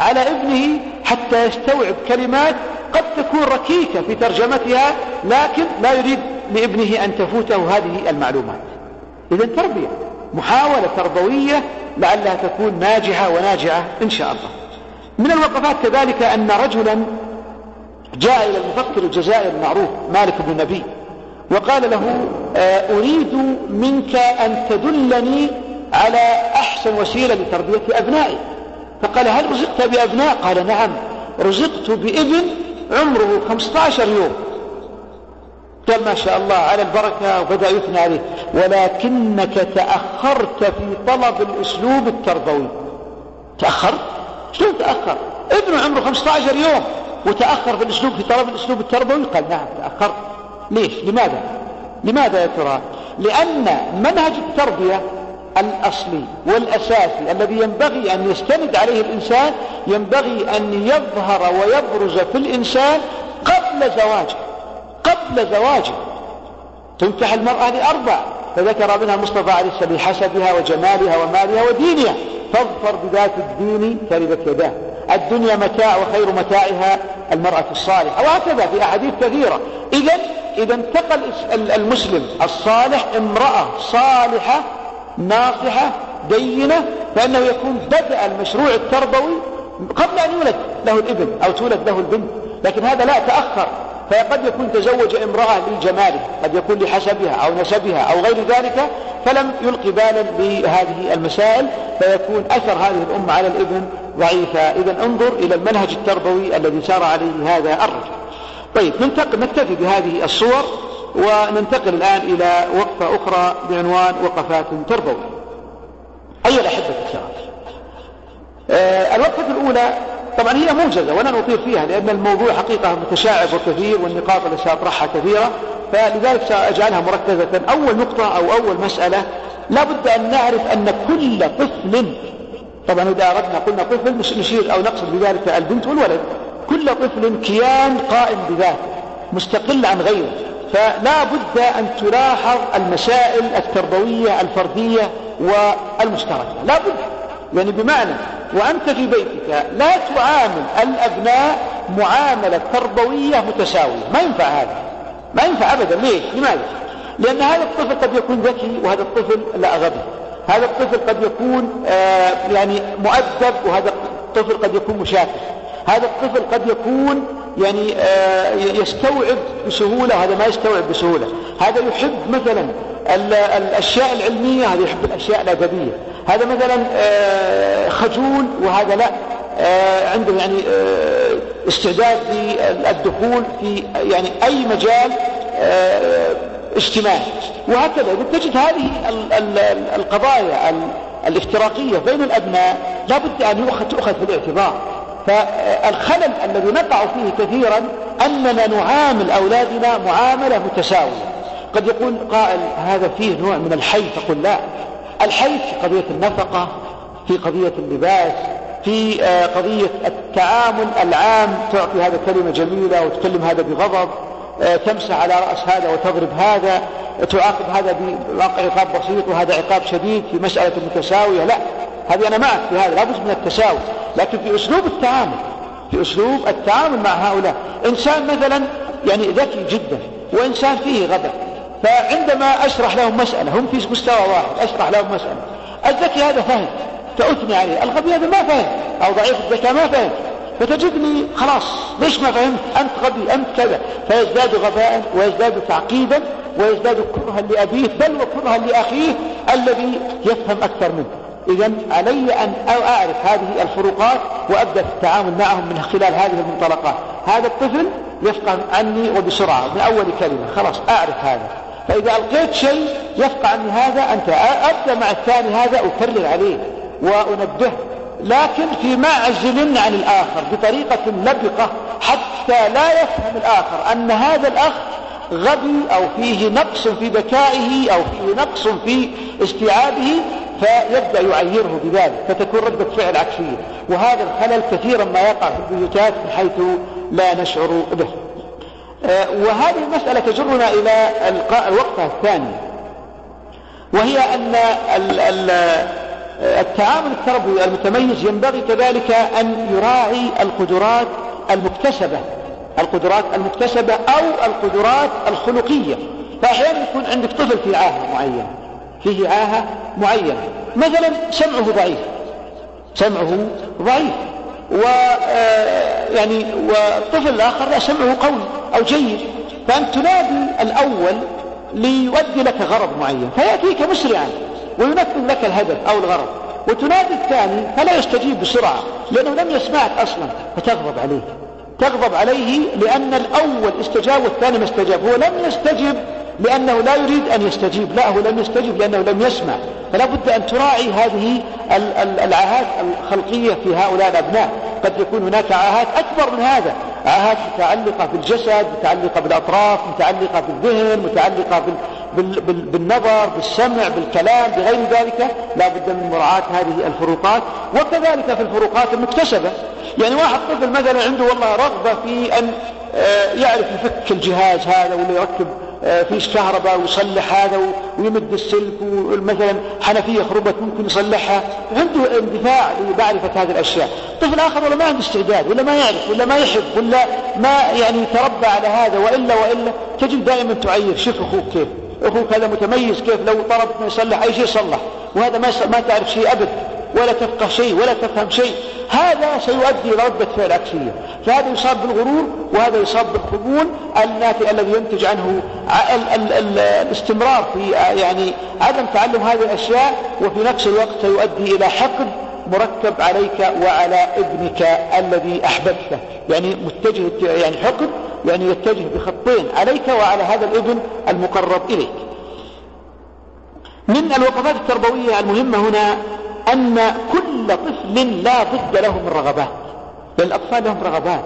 على ابنه حتى يستوعب كلمات قد تكون ركيكة في ترجمتها لكن لا يريد لابنه أن تفوته هذه المعلومات. إذا تربية محاولة تربوية لعلها تكون ناجحة وناجعة إن شاء الله. من الوقفات كذلك أن رجلا جاء إلى المفكر الجزائري المعروف مالك بن نبي. وقال له آه، أريد منك أن تدلني على أحسن وسيلة لتربية أبنائي. فقال هل رزقت بأبناء؟ قال نعم. رزقت بإبن عمره 15 يوم. قال ما شاء الله على البركة وبدأ يثنى عليه. ولكنك تأخرت في طلب الأسلوب التربوي. تأخرت؟ شلون تأخر؟ ابنه عمره 15 يوم وتأخر في الأسلوب في طلب الأسلوب التربوي؟ قال نعم تأخرت. ليش؟ لماذا؟ لماذا يا ترى؟ لأن منهج التربية الأصلي والأساسي الذي ينبغي أن يستند عليه الإنسان ينبغي أن يظهر ويبرز في الإنسان قبل زواجه قبل زواجه تنكح المرأة لأربع فذكر منها المصطفى عليه السلام بحسبها وجمالها ومالها ودينها فاظفر بذات الدين كربت يداه الدنيا متاع وخير متاعها المرأة الصالحة وهكذا في أحاديث كثيرة إذا إذا انتقل المسلم الصالح امرأة صالحة ناصحة دينة فإنه يكون بدأ المشروع التربوي قبل أن يولد له الإبن أو تولد له البنت لكن هذا لا تأخر فقد يكون تزوج امرأة لجماله قد يكون لحسبها أو نسبها أو غير ذلك فلم يلقي بالا بهذه المسائل فيكون أثر هذه الأمة على الإبن ضعيفة. إذا انظر إلى المنهج التربوي الذي سار عليه هذا الرجل. طيب ننتقل نكتفي بهذه الصور وننتقل الآن إلى وقفة أخرى بعنوان وقفات تربوية أيها الأحبة الكرام آه الوقفة الأولى طبعا هي موجزة ولا نطير فيها لأن الموضوع حقيقة متشعب وكثير والنقاط التي سأطرحها كثيرة. فلذلك سأجعلها مركزة. أول نقطة أو أول مسألة لا بد أن نعرف أن كل طفل طبعا إذا أردنا قلنا طفل نشير أو نقصد بذلك البنت والولد. كل طفل كيان قائم بذاته مستقل عن غيره. فلا بد أن تلاحظ المسائل التربوية الفردية والمشتركة. لا بد. يعني بمعنى وأنت في بيتك لا تعامل الأبناء معاملة تربوية متساوية. ما ينفع هذا. ما ينفع أبدا. ليش؟ لماذا؟ لأن هذا الطفل قد يكون ذكي وهذا الطفل لا غبي هذا الطفل قد يكون آه يعني مؤدب وهذا الطفل قد يكون مشاكل. هذا الطفل قد يكون يعني آه يستوعب بسهولة وهذا ما يستوعب بسهولة. هذا يحب مثلا الأشياء العلمية هذا يحب الأشياء الأدبية. هذا مثلا آه خجول وهذا لا. آه عنده يعني استعداد للدخول في يعني أي مجال اجتماعي. وهكذا تجد هذه القضايا الافتراقية بين الأبناء لا بد أن تؤخذ في الاعتبار فالخلل الذي نقع فيه كثيرا أننا نعامل أولادنا معاملة متساوية. قد يقول قائل هذا فيه نوع من الحيف أقول لا. الحيف في قضية النفقة في قضية اللباس في آه، قضية التعامل العام تعطي هذا كلمة جميلة وتكلم هذا بغضب آه، تمسح على رأس هذا وتضرب هذا تعاقب هذا بواقع عقاب بسيط وهذا عقاب شديد في مسألة متساوية. لا. هذه أنا معك في هذا لابد من التساوي. لكن في أسلوب التعامل في أسلوب التعامل مع هؤلاء إنسان مثلا يعني ذكي جدا وإنسان فيه غباء فعندما أشرح لهم مسألة هم في مستوى واحد أشرح لهم مسألة. الذكي هذا فهم فأثني عليه. الغبي هذا ما فهم أو ضعيف الذكاء ما فهم. فتجدني خلاص ليش ما فهمت؟ أنت غبي أنت كذا. فيزداد غباء ويزداد تعقيدا ويزداد كرها لأبيه بل وكرها لأخيه الذي يفهم أكثر منه. إذا علي أن أعرف هذه الفروقات وأبدأ في التعامل معهم من خلال هذه المنطلقات. هذا الطفل يفقه عني وبسرعة من أول كلمة. خلاص أعرف هذا. فإذا ألقيت شيء يفقه عني هذا أنت أبدأ مع الثاني هذا أكرر عليه وأنبهه. لكن في معزل عن الآخر بطريقة لبقة حتى لا يفهم الآخر أن هذا الأخ غبي أو فيه نقص في ذكائه أو فيه نقص في استيعابه فيبدأ يعيره بذلك فتكون ردة فعل عكسية. وهذا الخلل كثيرا ما يقع في البيوتات من حيث لا نشعر به. آه، وهذه المسألة تجرنا إلى الوقفة الثانية. وهي أن التعامل التربوي المتميز ينبغي كذلك أن يراعي القدرات المكتسبة القدرات المكتسبة أو القدرات الخلقية. فأحيانا يكون عندك طفل في عاهة معينة فيه عاهة معينة. مثلا سمعه ضعيف. سمعه ضعيف. و آه، يعني والطفل الآخر سمعه قوي أو جيد. فأنت تنادي الأول ليؤدي لك غرض معين. فيأتيك مسرعا وينفذ لك الهدف أو الغرض. وتنادي الثاني فلا يستجيب بسرعة لأنه لم يسمعك أصلا. فتغضب عليه. تغضب عليه لأن الأول استجاب والثاني ما استجاب. هو لم يستجب لأنه لا يريد أن يستجيب. لا هو لم يستجب لأنه لم يسمع. فلا بد أن تراعي هذه العاهات الخلقية في هؤلاء الأبناء. قد يكون هناك عاهات أكبر من هذا. عاهات متعلقة بالجسد متعلقة بالأطراف متعلقة بالذهن متعلقة بالنظر بالسمع بالكلام بغير ذلك لا بد من مراعاة هذه الفروقات. وكذلك في الفروقات المكتسبة. يعني واحد طفل مثلا عنده والله رغبة في أن آه، يعرف يفك الجهاز هذا ولا يركب فيش كهرباء ويصلح هذا ويمد السلك ومثلا حنفية خربت ممكن يصلحها. عنده اندفاع لمعرفة هذه الأشياء. طفل آخر ولا ما عنده استعداد ولا ما يعرف ولا ما يحب ولا ما يعني تربى على هذا وإلا وإلا تجد دائما تعير. شوف أخوك كيف. أخوك هذا متميز كيف لو طلب يصلح أي شيء صلح وهذا ما ما تعرف شيء أبد. ولا تفقه شيء ولا تفهم شيء. هذا سيؤدي إلى ردة فعل عكسية فهذا يصاب بالغرور وهذا يصاب بالخبون الناتئ الذي ينتج عنه الاستمرار في يعني عدم تعلم هذه الأشياء وفي نفس الوقت سيؤدي إلى حقد مركب عليك وعلى ابنك الذي أحببته. يعني متجه يعني حقد يعني يتجه بخطين عليك وعلى هذا الابن المقرب إليك. من الوقفات التربوية المهمة هنا أن كل طفل لا ضد له من رغبات. بل الأطفال لهم رغبات.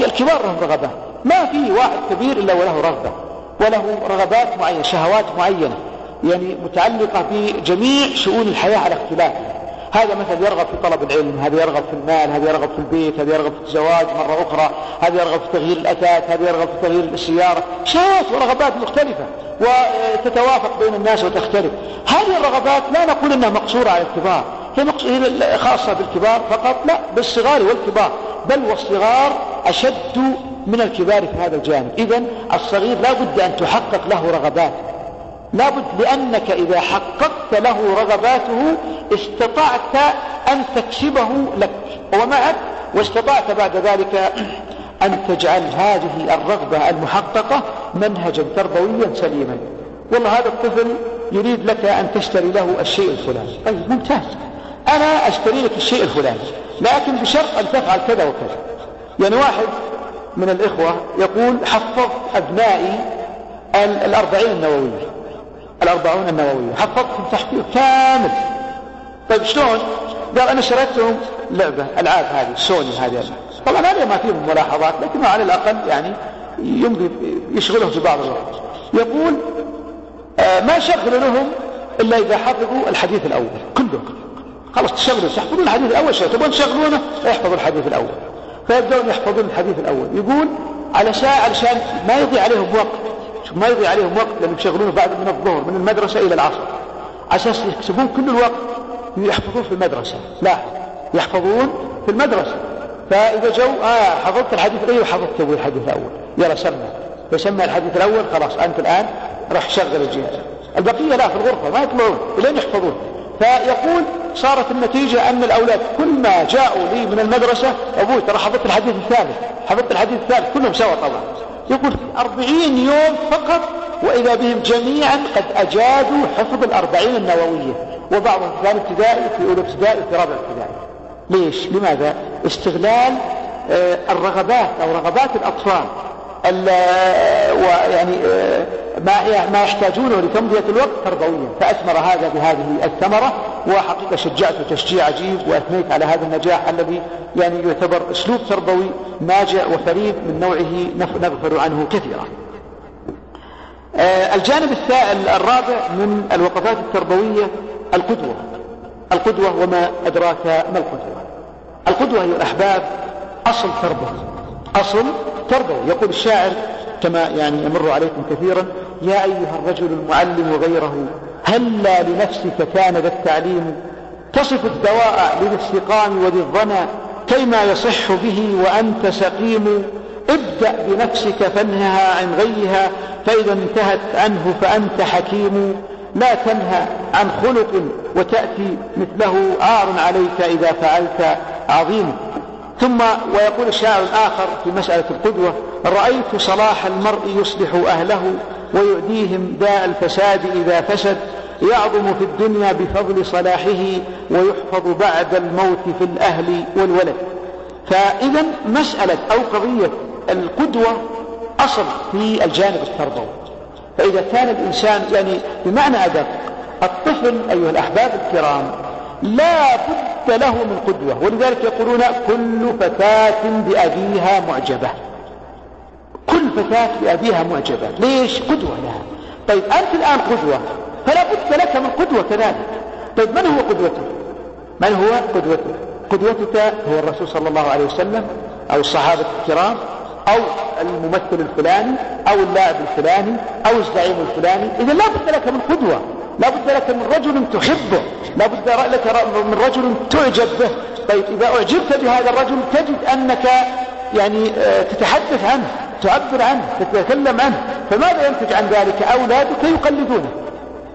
الكبار لهم رغبات. ما في واحد كبير إلا وله رغبة. وله رغبات معينة شهوات معينة. يعني متعلقة بجميع شؤون الحياة على اختلافها هذا مثلا يرغب في طلب العلم هذا يرغب في المال هذا يرغب في البيت هذا يرغب في الزواج مرة أخرى هذا يرغب في تغيير الأثاث هذا يرغب في تغيير السيارة شهوات ورغبات مختلفة وتتوافق بين الناس وتختلف. هذه الرغبات لا نقول أنها مقصورة على الكبار هي خاصة بالكبار فقط لا بالصغار والكبار بل والصغار أشد من الكبار في هذا الجانب. إذا الصغير لا بد أن تحقق له رغبات. لابد لأنك إذا حققت له رغباته استطعت أن تكسبه لك ومعك واستطعت بعد ذلك أن تجعل هذه الرغبة المحققة منهجا تربويا سليما. والله هذا الطفل يريد لك أن تشتري له الشيء الفلاني. طيب ممتاز. أنا أشتري لك الشيء الفلاني لكن بشرط أن تفعل كذا وكذا. يعني واحد من الإخوة يقول حفظت أبنائي الأربعين النووية. الأربعون النووية. حفظتهم تحفيظ كامل. طيب شلون؟ قال أنا شريتهم لعبة ألعاب هذه سوني هذه. طبعا هذا ما فيهم ملاحظات لكنه على الأقل يعني يمضي يشغلهم في بعض الوقت. يقول آه ما شغل لهم إلا إذا حفظوا الحديث الأول. كلهم. خلاص تشغلوا تحفظون الحديث الأول. شيء تبون تشغلونه؟ احفظوا الحديث الأول. فيبدأون يحفظون الحديث الأول. يقول علشان علشان ما يضيع عليهم وقت. ما يضيع عليهم وقت لأنهم يشغلونه بعد من الظهر من المدرسة إلى العصر. عشان يكسبون كل الوقت يحفظون في المدرسة. لا يحفظون في المدرسة. فإذا جو آه حفظت الحديث الأول حفظت أبوي الحديث الأول. يلا سمع. فسمع الحديث الأول خلاص أنت الآن راح شغل الجهاز. البقية لا في الغرفة ما يطلعون إلين يحفظون. فيقول صارت النتيجة أن الأولاد كل ما جاءوا لي من المدرسة أبوي ترى حفظت الحديث الثالث حفظت الحديث الثالث كلهم سوا طبعا. يقول أربعين يوم فقط وإذا بهم جميعا قد أجادوا حفظ الأربعين النووية وبعضهم في ثاني ابتدائي في أولى ابتدائي وفي رابع ابتدائي ليش؟ لماذا؟ استغلال آه، الرغبات أو رغبات الأطفال ويعني آه، ما ما يحتاجونه لتمضية الوقت تربويا فأثمر هذا بهذه الثمرة. وحقيقة شجعته تشجيع عجيب وأثنيت على هذا النجاح الذي يعني يعتبر أسلوب تربوي ناجع وفريد من نوعه نغفر عنه كثيرا. آه، الجانب الرابع من الوقفات التربوية القدوة. القدوة وما أدراك ما القدوة. القدوة أيها الأحباب أصل تربوي. أصل تربوي. يقول الشاعر كما يعني يمر عليكم كثيرا يا أيها الرجل المعلم غيره هلا لنفسك كان ذا التعليم؟ تصف الدواء لذي السقام وذي الظنا كيما يصح به وأنت سقيم؟ ابدأ بنفسك فانهها عن غيها فإذا انتهت عنه فأنت حكيم. لا تنهى عن خلق وتأتي مثله عار عليك إذا فعلت عظيم. ثم ويقول الشاعر الآخر في مسألة القدوة رأيت صلاح المرء يصلح أهله ويؤديهم داء الفساد إذا فسد يعظم في الدنيا بفضل صلاحه ويحفظ بعد الموت في الأهل والولد. فإذا مسألة أو قضية القدوة أصل في الجانب التربوي. فإذا كان الإنسان يعني بمعنى أدق الطفل أيها الأحباب الكرام لا بد له من قدوة. ولذلك يقولون كل فتاة بأبيها معجبة. كل فتاة بأبيها معجبة. ليش؟ قدوة لها. طيب أنت الآن قدوة. فلا بد لك من قدوة كذلك. طيب من هو قدوتك؟ من هو قدوتك؟ قدوتك هو الرسول صلى الله عليه وسلم أو الصحابة الكرام أو الممثل الفلاني أو اللاعب الفلاني أو الزعيم الفلاني. إذا لا بد لك من قدوة. لا بد لك من رجل تحبه. لا بد لك من رجل تعجب به. طيب إذا أعجبت بهذا الرجل تجد أنك يعني آه، تتحدث عنه تعبر عنه تتكلم عنه. فماذا ينتج عن ذلك؟ أولادك يقلدونك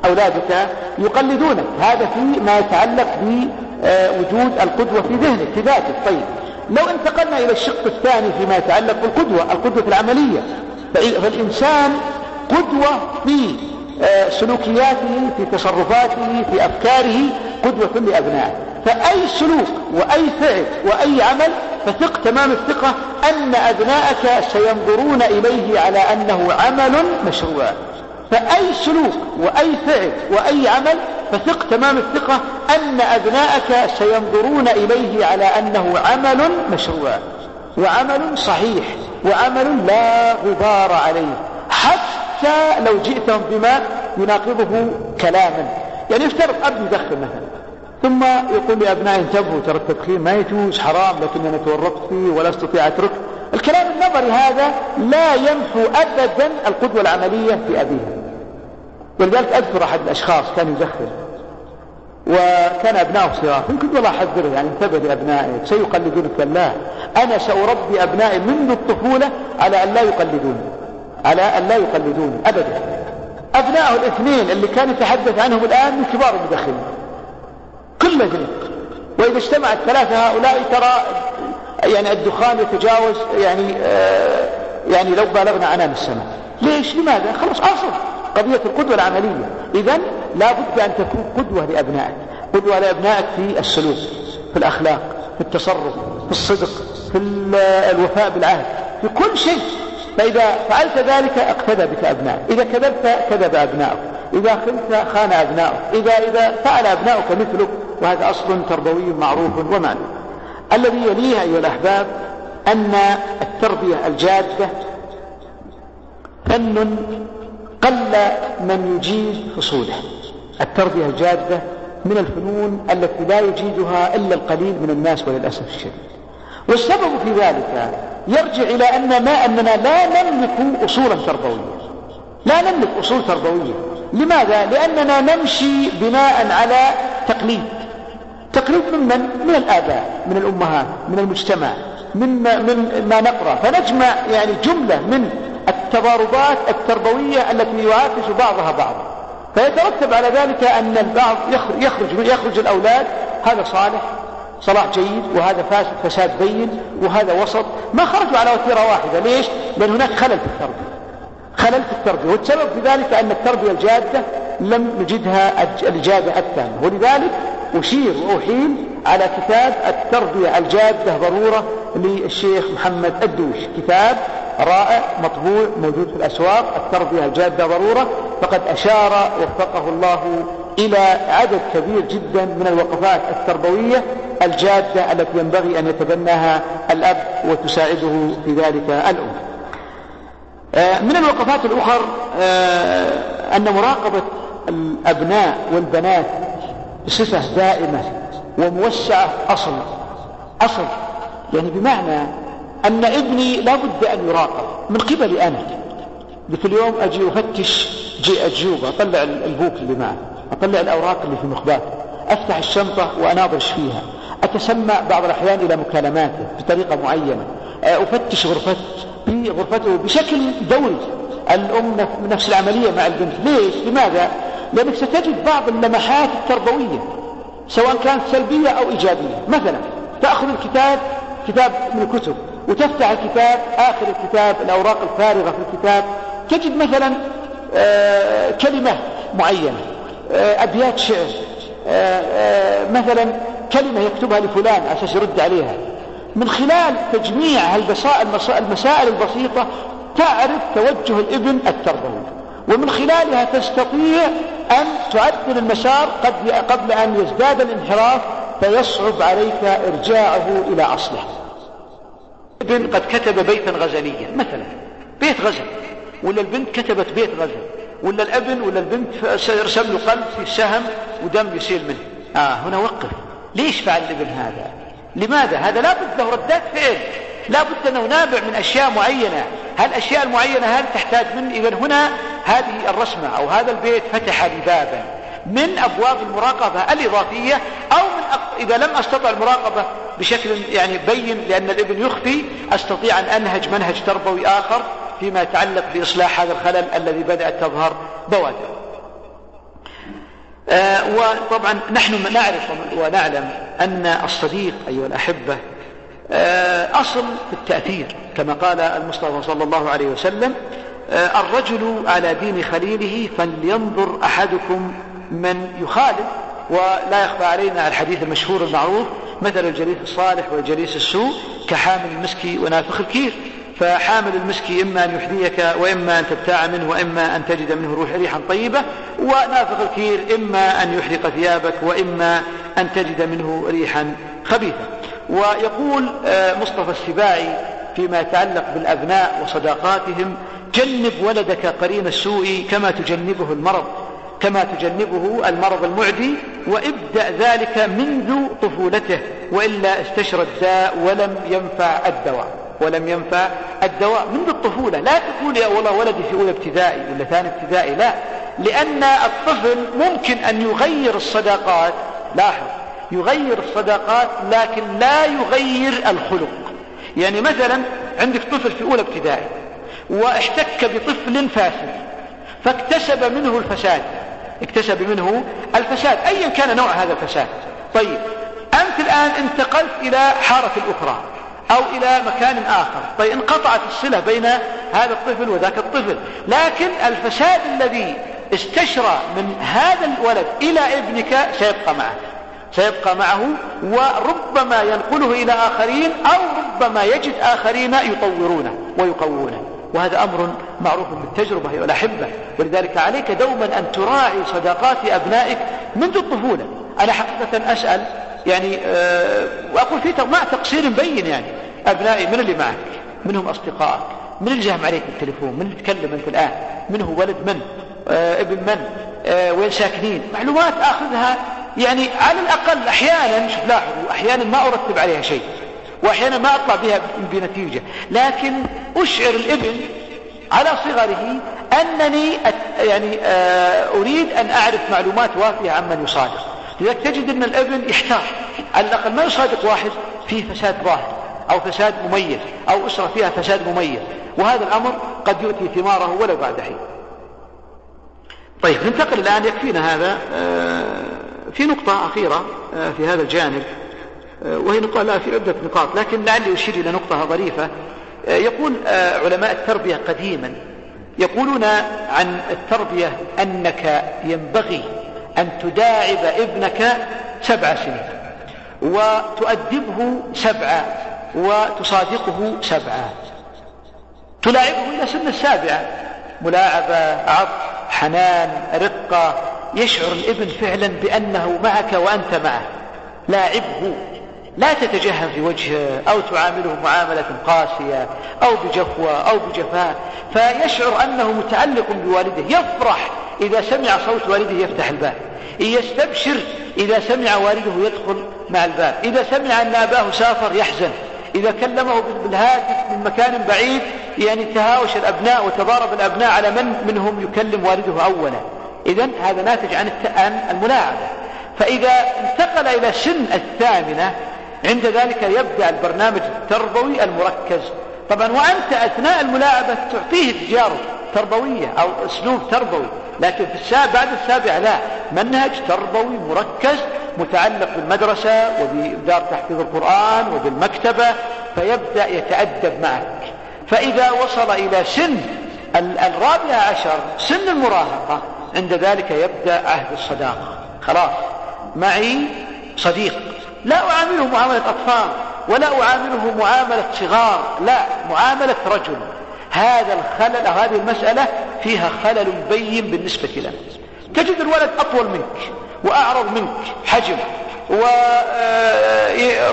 أولادك يقلدونك هذا في ما يتعلق بوجود القدوة في ذهنك في ذاتك. طيب لو انتقلنا إلى الشق الثاني فيما يتعلق بالقدوة القدوة العملية. فالإنسان قدوة في آه، سلوكياته في تصرفاته في أفكاره قدوة لأبنائه. فأي سلوك وأي فعل وأي عمل فثق تمام الثقة أن أبنائك سينظرون إليه على أنه عمل مشروع. فأي سلوك وأي فعل وأي عمل فثق تمام الثقة أن أبنائك سينظرون إليه على أنه عمل مشروع. وعمل صحيح وعمل لا غبار عليه. حتى لو جئتهم بما يناقضه كلاما. يعني افترض أب يدخن مثلا ثم يقول لأبنائه انتبهوا ترى التدخين ما يجوز حرام لكن أنا تورطت فيه ولا أستطيع أتركه الكلام النظري هذا لا يمحو أبدا القدوة العملية في أبيه. ولذلك أذكر أحد الأشخاص كان يدخن وكان أبنائه صغار. كنت والله أحذره يعني انتبه لأبنائك سيقلدونك؟ لا. أنا سأربي أبنائي منذ الطفولة على أن لا يقلدوني. على أن لا يقلدوني أبدا. أبنائه الاثنين اللي كان يتحدث عنهم الآن من كبار المدخنين. كل زنق وإذا اجتمعت ثلاثة هؤلاء ترى يعني الدخان يتجاوز يعني آه يعني لو بالغنا عنان السماء. ليش؟ لماذا؟ خلاص أصل قضية القدوة العملية. إذا لا بد أن تكون قدوة لأبنائك. قدوة لأبنائك في السلوك في الأخلاق في التصرف في الصدق في الوفاء بالعهد في كل شيء. فإذا فعلت ذلك أقتدى بك أبنائك إذا كذبت كذب أبنائك إذا خنت خان أبنائك إذا إذا فعل أبنائك مثلك. وهذا أصل تربوي معروف ومعلوم الذي يليه أيها الأحباب أن التربية الجادة فن قل من يجيد فصوله التربية الجادة من الفنون التي لا يجيدها إلا القليل من الناس وللأسف الشديد. والسبب في ذلك يرجع إلى أن ما أننا لا نملك أصولا تربوية. لا نملك أصول تربوية. لماذا؟ لأننا نمشي بناء على تقليد. تقليد ممن؟ من؟ الآباء من الأمهات من المجتمع من من ما نقرأ. فنجمع يعني جملة من التضاربات التربوية التي يعاكس بعضها بعضا. فيترتب على ذلك أن البعض يخرج, يخرج الأولاد. هذا صالح؟ صلاح جيد وهذا فاسد فساد بين وهذا وسط. ما خرجوا على وتيرة واحدة. ليش؟ لأن هناك خلل في التربية. خلل في التربية. والسبب في ذلك أن التربية الجادة لم نجدها الإجابة التامة ولذلك أشير وأحيل على كتاب التربية الجادة ضرورة للشيخ محمد الدوش. كتاب رائع مطبوع موجود في الأسواق. التربية الجادة ضرورة. فقد أشار وفقه الله إلى عدد كبير جدا من الوقفات التربوية الجادة التي ينبغي أن يتبناها الأب وتساعده في ذلك الأم آه، من الوقفات الأخر آه، أن مراقبة الأبناء والبنات بصفة دائمة وموسعة أصل أصل يعني بمعنى أن ابني لابد أن يراقب من قبلي أنا. في اليوم أجي أفتش جي أجوبة أطلع البوك اللي معه. أطلع الأوراق اللي في مخباته أفتح الشنطة وأناظرش فيها. أتسمع بعض الأحيان إلى مكالماته بطريقة معينة. أفتش غرفته في غرفته بشكل دوري الأم نفس العملية مع البنت. ليش؟ لماذا؟ لأنك ستجد بعض اللمحات التربوية سواء كانت سلبية أو إيجابية. مثلا تأخذ الكتاب كتاب من الكتب وتفتح الكتاب آخر الكتاب الأوراق الفارغة في الكتاب. تجد مثلا آه، كلمة معينة. أبيات شعر. آه، مثلا كلمة يكتبها لفلان أساس يرد عليها. من خلال تجميع المسائل البسيطة تعرف توجه الابن التربوي. ومن خلالها تستطيع أن تعدل المسار قبل أن يزداد الانحراف فيصعب عليك إرجاعه إلى أصله. ابن قد كتب بيتا غزليا مثلا. بيت غزل. ولا البنت كتبت بيت غزل. ولا الابن ولا البنت رسم له قلب في سهم ودم يسيل منه. آه هنا وقف. ليش فعل الابن هذا؟ لماذا؟ هذا لا بد له ردات فعل. لا بد أنه نابع من أشياء معينة. هل الاشياء المعينة هل تحتاج من اذا هنا هذه الرسمة أو هذا البيت فتح لي بابا من أبواب المراقبة الإضافية أو من أق... إذا لم أستطع المراقبة بشكل يعني بين لأن الابن يخفي أستطيع أن أنهج منهج تربوي آخر. فيما يتعلق بإصلاح هذا الخلل الذي بدأت تظهر بوادره. آه وطبعا نحن نعرف ونعلم أن الصديق أيها الأحبة آه أصل في التأثير كما قال المصطفى صلى الله عليه وسلم آه الرجل على دين خليله فلينظر أحدكم من يخالف ولا يخفى علينا الحديث المشهور المعروف مثل الجليس الصالح والجليس السوء كحامل المسك ونافخ الكير فحامل المسك إما أن يحذيك وإما أن تبتاع منه وإما أن تجد منه روح ريحا طيبة ونافخ الكير إما أن يحرق ثيابك وإما أن تجد منه ريحا خبيثة. ويقول آه، مصطفى السباعي فيما يتعلق بالأبناء وصداقاتهم جنب ولدك قرين السوء كما تجنبه المرض كما تجنبه المرض المعدي وابدأ ذلك منذ طفولته وإلا استشرى الداء ولم ينفع الدواء. ولم ينفع الدواء منذ الطفولة. لا تقول يا والله ولدي في أولى ابتدائي ولا ثاني ابتدائي لا. لأن الطفل ممكن أن يغير الصداقات لاحظ يغير الصداقات لكن لا يغير الخلق. يعني مثلا عندك طفل في أولى ابتدائي واحتك بطفل فاسد فاكتسب منه الفساد. اكتسب منه الفساد. أيا كان نوع هذا الفساد. طيب أنت الآن انتقلت إلى حارة أخرى أو إلى مكان آخر. طيب انقطعت الصلة بين هذا الطفل وذاك الطفل. لكن الفساد الذي استشرى من هذا الولد إلى ابنك سيبقى معه. سيبقى معه وربما ينقله إلى آخرين أو ربما يجد آخرين يطورونه ويقوونه. وهذا أمر معروف بالتجربة أيها الأحبة ولذلك عليك دوما أن تراعي صداقات أبنائك منذ الطفولة. أنا حقيقة أسأل يعني أه وأقول في مع تقصير مبين يعني. أبنائي من اللي معك؟ منهم أصدقائك؟ من اللي جهم عليك بالتليفون؟ من اللي تكلم أنت الآن؟ من هو ولد من؟ آه ابن من؟ آه وين ساكنين؟ معلومات أخذها يعني على الأقل أحيانا شوف لاحظوا أحيانا ما أرتب عليها شيء. وأحيانا ما أطلع بها بنتيجة. لكن أشعر الابن على صغره أنني يعني آه أريد أن أعرف معلومات وافية عمن يصادق. لذلك تجد أن الابن يحتار على الأقل ما يصادق واحد فيه فساد ظاهر أو فساد مميز أو أسرة فيها فساد مميز. وهذا الأمر قد يؤتي ثماره ولو بعد حين. طيب ننتقل الآن يكفينا هذا في نقطة أخيرة في هذا الجانب. وهي نقطة لا في عدة نقاط لكن لعلي أشير إلى نقطة ظريفة. يقول علماء التربية قديما يقولون عن التربية أنك ينبغي أن تداعب ابنك سبع سنين وتؤدبه سبعة وتصادقه سبعة تلاعبه إلى سن السابعة ملاعبة عطف حنان رقة. يشعر الابن فعلا بأنه معك وأنت معه. لاعبه. لا تتجهم في وجهه أو تعامله معاملة قاسية أو بجفوة أو بجفاء فيشعر أنه متعلق بوالده. يفرح إذا سمع صوت والده يفتح الباب. يستبشر إذا سمع والده يدخل مع الباب. إذا سمع أن أباه سافر يحزن. إذا كلمه بالهاتف من مكان بعيد يعني تهاوش الأبناء وتضارب الأبناء على من منهم يكلم والده أولا. إذا هذا ناتج عن الملاعبة. فإذا انتقل إلى سن الثامنة عند ذلك يبدأ البرنامج التربوي المركز. طبعا وأنت أثناء الملاعبة تعطيه تجارب تربوية أو أسلوب تربوي لكن في السابع بعد السابع لا. منهج تربوي مركز متعلق بالمدرسة وبدار تحفيظ القرآن وبالمكتبة فيبدأ يتأدب معك. فإذا وصل إلى سن الرابع عشر سن المراهقة عند ذلك يبدأ عهد الصداقة. خلاص. معي صديق. لا أعامله معاملة أطفال ولا أعامله معاملة صغار لا معاملة رجل. هذا الخلل هذه المسألة فيها خلل بين بالنسبة له تجد الولد أطول منك وأعرض منك حجم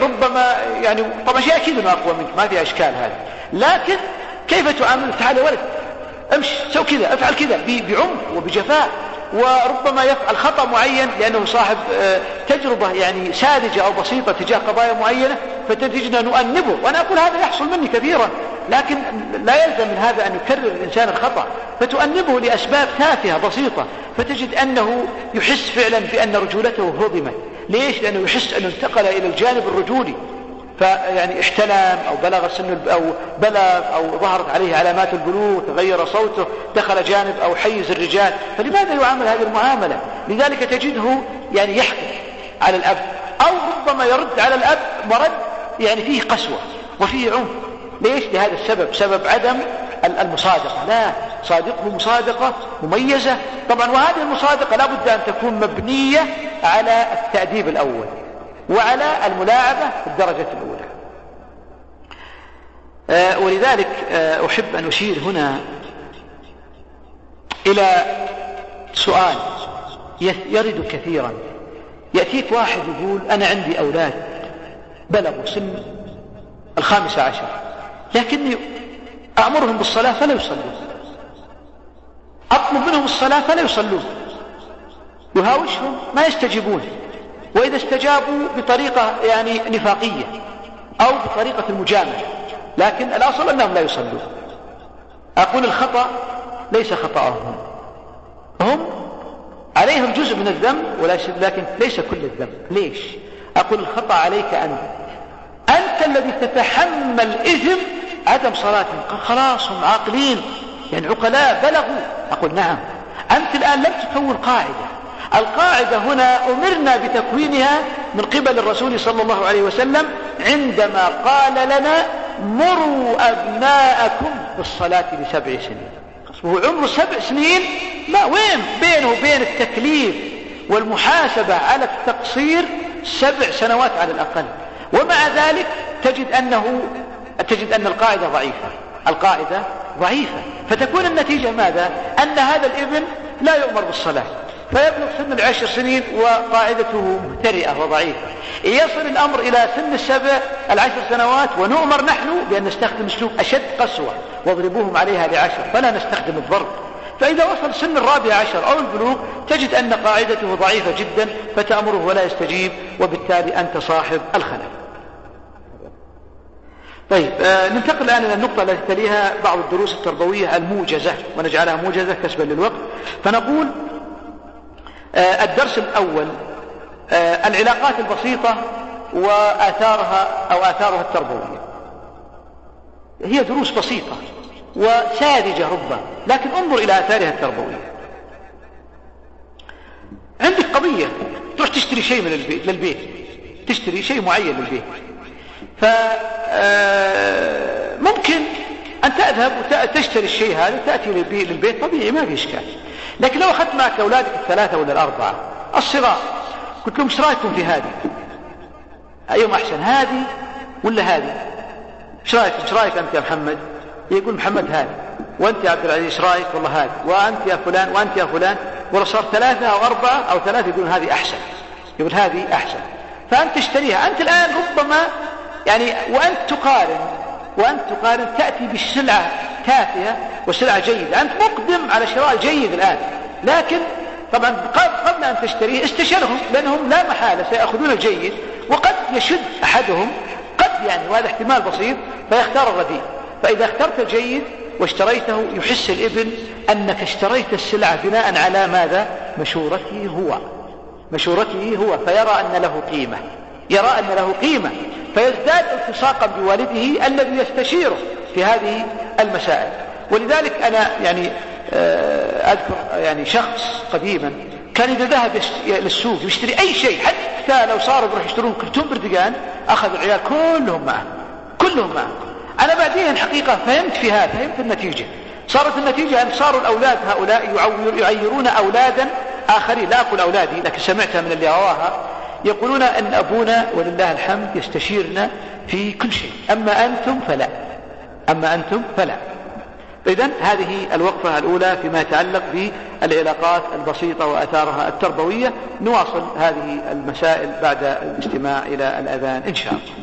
وربما يعني طبعا شيء أكيد أنه أقوى منك ما في أشكال هذا لكن كيف تعامل؟ تعال يا ولد أمشي سو كذا أفعل كذا بعمق وبجفاء. وربما يفعل خطأ معين لأنه صاحب تجربة يعني ساذجة أو بسيطة تجاه قضايا معينة فتجدنا نؤنبه. وأنا أقول هذا يحصل مني كثيرا لكن لا يلزم من هذا أن يكرر الإنسان الخطأ. فتؤنبه لأسباب تافهة بسيطة فتجد أنه يحس فعلا بأن رجولته هضمت. ليش؟ لأنه يحس أنه انتقل إلى الجانب الرجولي. فيعني احتلم أو بلغ سن أو بلغ أو ظهرت عليه علامات البلوغ تغير صوته دخل جانب أو حيز الرجال. فلماذا يعامل هذه المعاملة؟ لذلك تجده يعني يحكم على الأب أو ربما يرد على الأب مرد يعني فيه قسوة وفيه عنف. ليش؟ لهذا السبب سبب عدم المصادقة. لا صادقه مصادقة مميزة. طبعا وهذه المصادقة لابد أن تكون مبنية على التأديب الأول. وعلى الملاعبة في الدرجة الأولى. آه ولذلك آه أحب أن أشير هنا إلى سؤال يرد كثيرا. يأتيك واحد يقول أنا عندي أولاد بلغوا سن الخامسة عشر لكني أأمرهم بالصلاة فلا يصلون. أطلب منهم الصلاة فلا يصلون. يهاوشهم ما يستجيبون. وإذا استجابوا بطريقة يعني نفاقية أو بطريقة المجاملة. لكن الأصل أنهم لا يصلون. أقول الخطأ ليس خطأهم. هم عليهم جزء من الذنب ولكن ليس كل الذنب. ليش؟ أقول الخطأ عليك أنت. أنت الذي تتحمل إثم عدم صلاتهم خلاص هم عاقلين. يعني عقلاء بلغوا. أقول نعم. أنت الآن لم تكون قاعدة. القاعدة هنا أمرنا بتكوينها من قبل الرسول صلى الله عليه وسلم عندما قال لنا مروا أبناءكم بالصلاة لسبع سنين. وهو عمره سبع سنين؟ ما وين؟ بينه وبين التكليف والمحاسبة على التقصير سبع سنوات على الأقل. ومع ذلك تجد أنه تجد أن القاعدة ضعيفة. القاعدة ضعيفة. فتكون النتيجة ماذا؟ أن هذا الابن لا يؤمر بالصلاة. فيبلغ سن العشر سنين وقاعدته مهترئة وضعيفة. يصل الأمر إلى سن السبع العشر سنوات ونؤمر نحن بأن نستخدم أسلوب أشد قسوة واضربوهم عليها بعشر فلا نستخدم الضرب. فإذا وصل سن الرابع عشر أو البلوغ تجد أن قاعدته ضعيفة جدا فتأمره ولا يستجيب وبالتالي أنت صاحب الخلل. طيب آه ننتقل الآن إلى النقطة التي تليها بعض الدروس التربوية الموجزة ونجعلها موجزة كسبا للوقت. فنقول الدرس الأول آه العلاقات البسيطة وآثارها أو آثارها التربوية. هي دروس بسيطة وساذجة ربما لكن انظر إلى آثارها التربوية. عندك قضية تروح تشتري شيء من البيت للبيت تشتري شيء معين للبيت. فممكن آه، أن تذهب وتشتري الشيء هذا تأتي للبيت طبيعي ما في إشكال. لكن لو أخذت معك أولادك الثلاثة ولا الأربعة الصغار قلت لهم إيش رأيكم في هذه؟ أيهم أحسن هذه ولا هذه؟ إيش رأيك إيش رأيك أنت يا محمد؟ يقول محمد هذه وأنت يا عبد العزيز إيش رأيك؟ والله هذه وأنت يا فلان وأنت يا فلان ولو صار ثلاثة أو أربعة أو ثلاثة يقولون هذه أحسن يقول هذه أحسن فأنت تشتريها أنت الآن ربما يعني وأنت تقارن وأنت تقارن تأتي بسلعة تافهة وسلعة جيدة. أنت مقدم على شراء جيد الآن. لكن طبعا قبل أن تشتريه استشرهم لأنهم لا محالة سيأخذون الجيد وقد يشد أحدهم. قد يعني وهذا احتمال بسيط فيختار الرديء. فإذا اخترت الجيد واشتريته يحس الابن أنك اشتريت السلعة بناء على ماذا؟ مشورته هو. مشورته هو فيرى أن له قيمة. يرى أن له قيمة فيزداد التصاقا بوالده الذي يستشيره في هذه المسائل. ولذلك أنا يعني آه، أذكر يعني شخص قديما كان إذا ذهب للسوق يشتري أي شيء حتى لو صاروا يروح يشترون كرتون بردقان أخذ العيال كلهم معه كلهم معه. أنا بعدين حقيقة فهمت في هذا فهمت النتيجة. صارت النتيجة أن صاروا الأولاد هؤلاء يعيرون أولادا آخرين. لا أقول أولادي لكن سمعتها من اللي رواها يقولون أن أبونا ولله الحمد يستشيرنا في كل شيء. أما أنتم فلا. أما أنتم فلا. إذا هذه الوقفة الأولى فيما يتعلق بالعلاقات البسيطة وأثارها التربوية. نواصل هذه المسائل بعد الاستماع إلى الأذان إن شاء الله.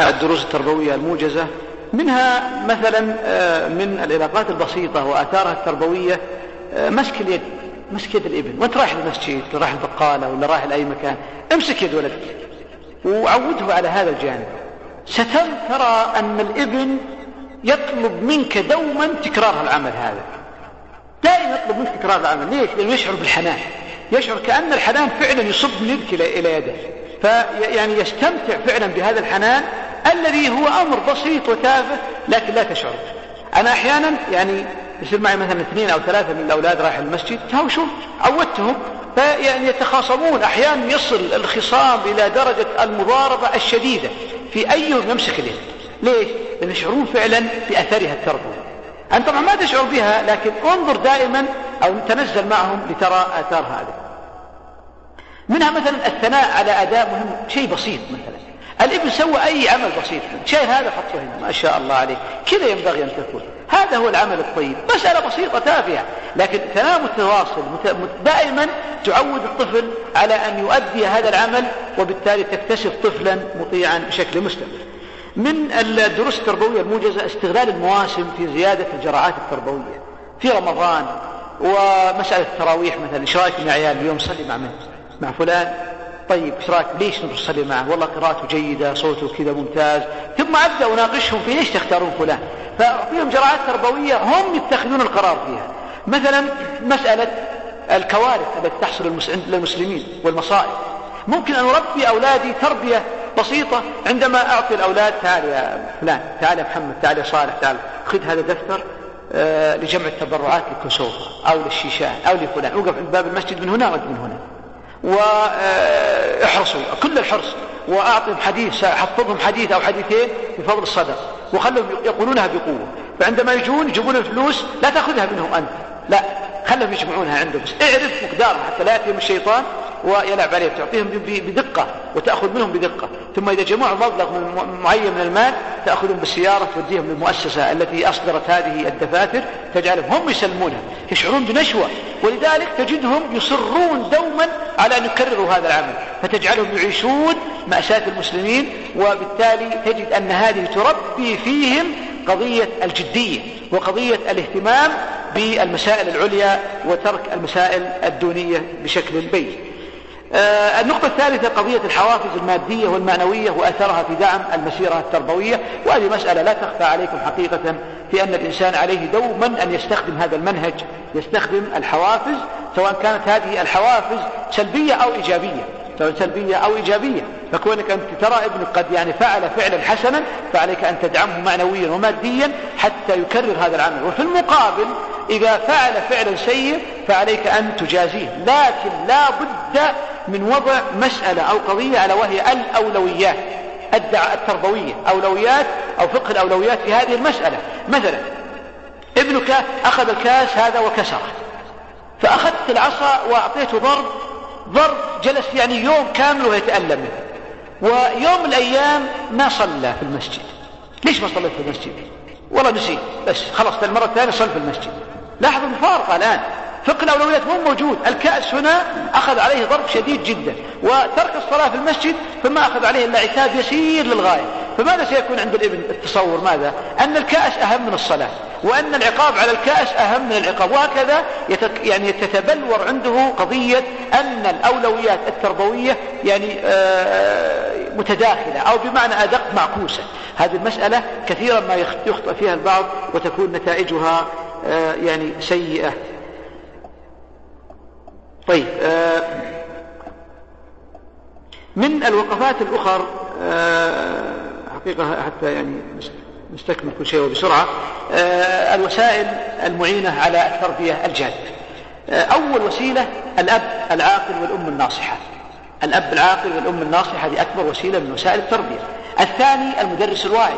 الدروس التربوية الموجزة. منها مثلا آه، من العلاقات البسيطة وآثارها التربوية آه، مسك اليد. مسك يد الابن وانت رايح المسجد ولا رايح البقالة ولا رايح لأي مكان. امسك يد ولدك وعوده على هذا الجانب. سترى أن الابن يطلب منك دوما تكرار العمل هذا. دائما يطلب منك تكرار العمل. ليش؟ لأنه يشعر بالحنان. يشعر كأن الحنان فعلا يصب من يدك إلى يده. فيعني يستمتع فعلا بهذا الحنان الذي هو أمر بسيط وتافه لكن لا تشعر أنا أحيانا يعني يصير معي مثلا اثنين أو ثلاثة من الأولاد رايح المسجد تهاوشون عودتهم فيعني يتخاصمون أحيانا يصل الخصام إلى درجة المضاربة الشديدة في أيهم يمسك اليد. ليش؟ لأن يشعرون فعلا بأثرها التربوي. أنت طبعا ما تشعر بها لكن انظر دائما أو تنزل معهم لترى آثار هذا منها مثلا الثناء على أداء مهم شيء بسيط مثلا. الابن سوى أي عمل بسيط. شيء هذا حطه هنا ما شاء الله عليه كذا ينبغي أن تكون. هذا هو العمل الطيب. مسألة بسيطة تافهة. لكن ثناء متواصل دائما تعود الطفل على أن يؤدي هذا العمل وبالتالي تكتسب طفلا مطيعا بشكل مستمر. من الدروس التربوية الموجزة استغلال المواسم في زيادة الجرعات التربوية. في رمضان ومسألة التراويح مثلا. إيش رأيك يا عيال؟ اليوم صلي مع من؟ مع فلان. طيب إيش رأيك؟ ليش نصلي معه؟ والله قراءته جيدة صوته كذا ممتاز. ثم أبدأ أناقشهم في ليش تختارون فلان؟ ففيهم جرعات تربوية هم يتخذون القرار فيها. مثلا مسألة الكوارث التي تحصل للمسلمين والمصائب. ممكن أن أربي أولادي تربية بسيطة عندما أعطي الأولاد تعال يا فلان تعال يا محمد تعال يا صالح تعال خذ هذا دفتر آه لجمع التبرعات لكسوفة أو للشيشان أو لفلان. وقف عند باب المسجد من هنا ومن هنا. واحرصوا كل الحرص وأعطهم حديث حفظهم حديث أو حديثين بفضل الصدق وخلهم يقولونها بقوة. فعندما يجون يجيبون الفلوس لا تأخذها منهم أنت لا خلهم يجمعونها عنده بس اعرف مقدارها حتى لا يأتيهم الشيطان ويلعب عليهم تعطيهم بدقة وتأخذ منهم بدقة. ثم إذا جمعوا مبلغ معين من المال تأخذهم بالسيارة توديهم للمؤسسة التي أصدرت هذه الدفاتر تجعلهم هم يسلمونها يشعرون بنشوة. ولذلك تجدهم يصرون دوما على أن يكرروا هذا العمل. فتجعلهم يعيشون مأساة المسلمين وبالتالي تجد أن هذه تربي فيهم قضية الجدية وقضية الاهتمام بالمسائل العليا وترك المسائل الدونية بشكل بين. النقطة الثالثة قضية الحوافز المادية والمعنوية وأثرها في دعم المسيرة التربوية وهذه مسألة لا تخفى عليكم حقيقة في أن الإنسان عليه دوما أن يستخدم هذا المنهج يستخدم الحوافز سواء كانت هذه الحوافز سلبية أو إيجابية. سواء سلبية أو إيجابية. فكونك أنت ترى ابنك قد يعني فعل فعلا حسنا فعليك أن تدعمه معنويا وماديا حتى يكرر هذا العمل. وفي المقابل إذا فعل فعلا سيء فعليك أن تجازيه. لكن لا بد من وضع مسألة أو قضية على وهي الأولويات التربوية أولويات أو فقه الأولويات في هذه المسألة. مثلا ابنك أخذ الكاس هذا وكسره فأخذت العصا وأعطيته ضرب ضرب جلس يعني يوم كامل ويتألم منه. ويوم الأيام ما صلى في المسجد. ليش ما صليت في المسجد؟ والله نسيت بس خلاص المرة الثانية صل في المسجد. لاحظوا المفارقة الآن. فقه الأولويات مو موجود. الكأس هنا أخذ عليه ضرب شديد جدا. وترك الصلاة في المسجد فما أخذ عليه إلا عتاب يسير للغاية. فماذا سيكون عند الإبن؟ التصور ماذا؟ أن الكأس أهم من الصلاة وأن العقاب على الكأس أهم من العقاب. وهكذا يتك يعني تتبلور عنده قضية أن الأولويات التربوية يعني آه، متداخلة أو بمعنى أدق معكوسة. هذه المسألة كثيرا ما يخطئ فيها البعض وتكون نتائجها آه، يعني سيئة. طيب آه، من الوقفات الأخر آه، حقيقة حتى يعني نستكمل كل شيء وبسرعة آه، الوسائل المعينة على التربية الجادة أول وسيلة الأب العاقل والأم الناصحة. الأب العاقل والأم الناصحة هذه أكبر وسيلة من وسائل التربية. الثاني المدرس الواعي.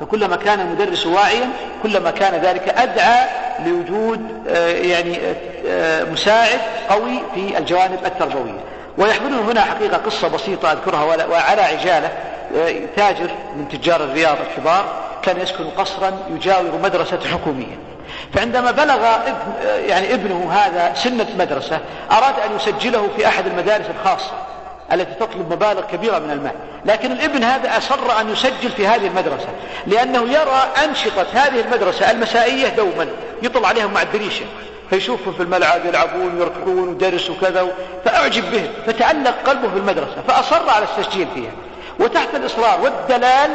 فكلما كان المدرس واعيا كلما كان ذلك أدعى لوجود آه، يعني آه، مساعد قوي في الجوانب التربوية. ويحضرني هنا حقيقة قصة بسيطة أذكرها وعلى عجالة آه، تاجر من تجار الرياض الكبار كان يسكن قصرا يجاور مدرسة حكومية. فعندما بلغ ابن يعني ابنه هذا سن المدرسة أراد أن يسجله في أحد المدارس الخاصة. التي تطلب مبالغ كبيرة من المال. لكن الابن هذا أصر أن يسجل في هذه المدرسة لأنه يرى أنشطة هذه المدرسة المسائية دوما يطل عليهم مع الدريشة فيشوفهم في الملعب يلعبون ويركضون ودرس وكذا فأعجب بهم فتعلق قلبه في المدرسة فأصر على التسجيل فيها. وتحت الإصرار والدلال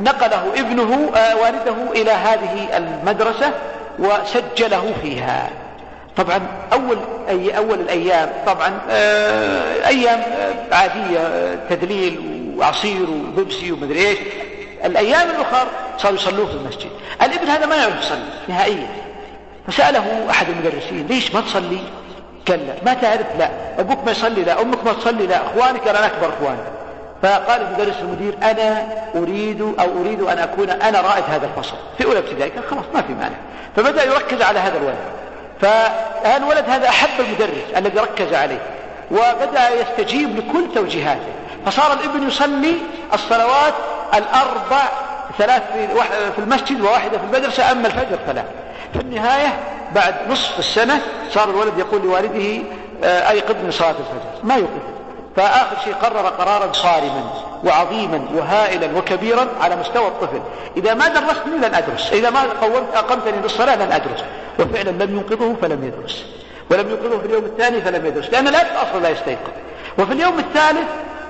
نقله ابنه آه والده إلى هذه المدرسة وسجله فيها. طبعا أول أي أول الأيام طبعا آه، أيام آه، عادية آه، تدليل وعصير وبيبسي ومدري إيش. الأيام الأخرى صاروا يصلون في المسجد. الإبن هذا ما يعرف يصلي نهائيا. فسأله أحد المدرسين ليش ما تصلي؟ قال ما تعرف لا أبوك ما يصلي لا أمك ما تصلي لا أخوانك أنا أكبر أخوانك فقال المدرس المدير أنا أريد أو أريد أن أكون أنا رائد هذا الفصل. في أولى ابتدائي قال خلاص ما في مانع. فبدأ يركز على هذا الولد فالولد هذا أحب المدرس الذي ركز عليه وبدأ يستجيب لكل توجيهاته. فصار الابن يصلي الصلوات الأربع ثلاث في المسجد وواحدة في المدرسة أما الفجر فلا. في النهاية بعد نصف السنة صار الولد يقول لوالده آه، أيقظني صلاة الفجر؟ ما يوقف فآخر شيء قرر قرارا صارما وعظيما وهائلا وكبيرا على مستوى الطفل. إذا ما درستني لن أدرس. إذا ما قومت أقمتني بالصلاة لن أدرس. وفعلا لم ينقذه فلم يدرس. ولم ينقذه في اليوم الثاني فلم يدرس. لأن لا أصلا لا يستيقظ. وفي اليوم الثالث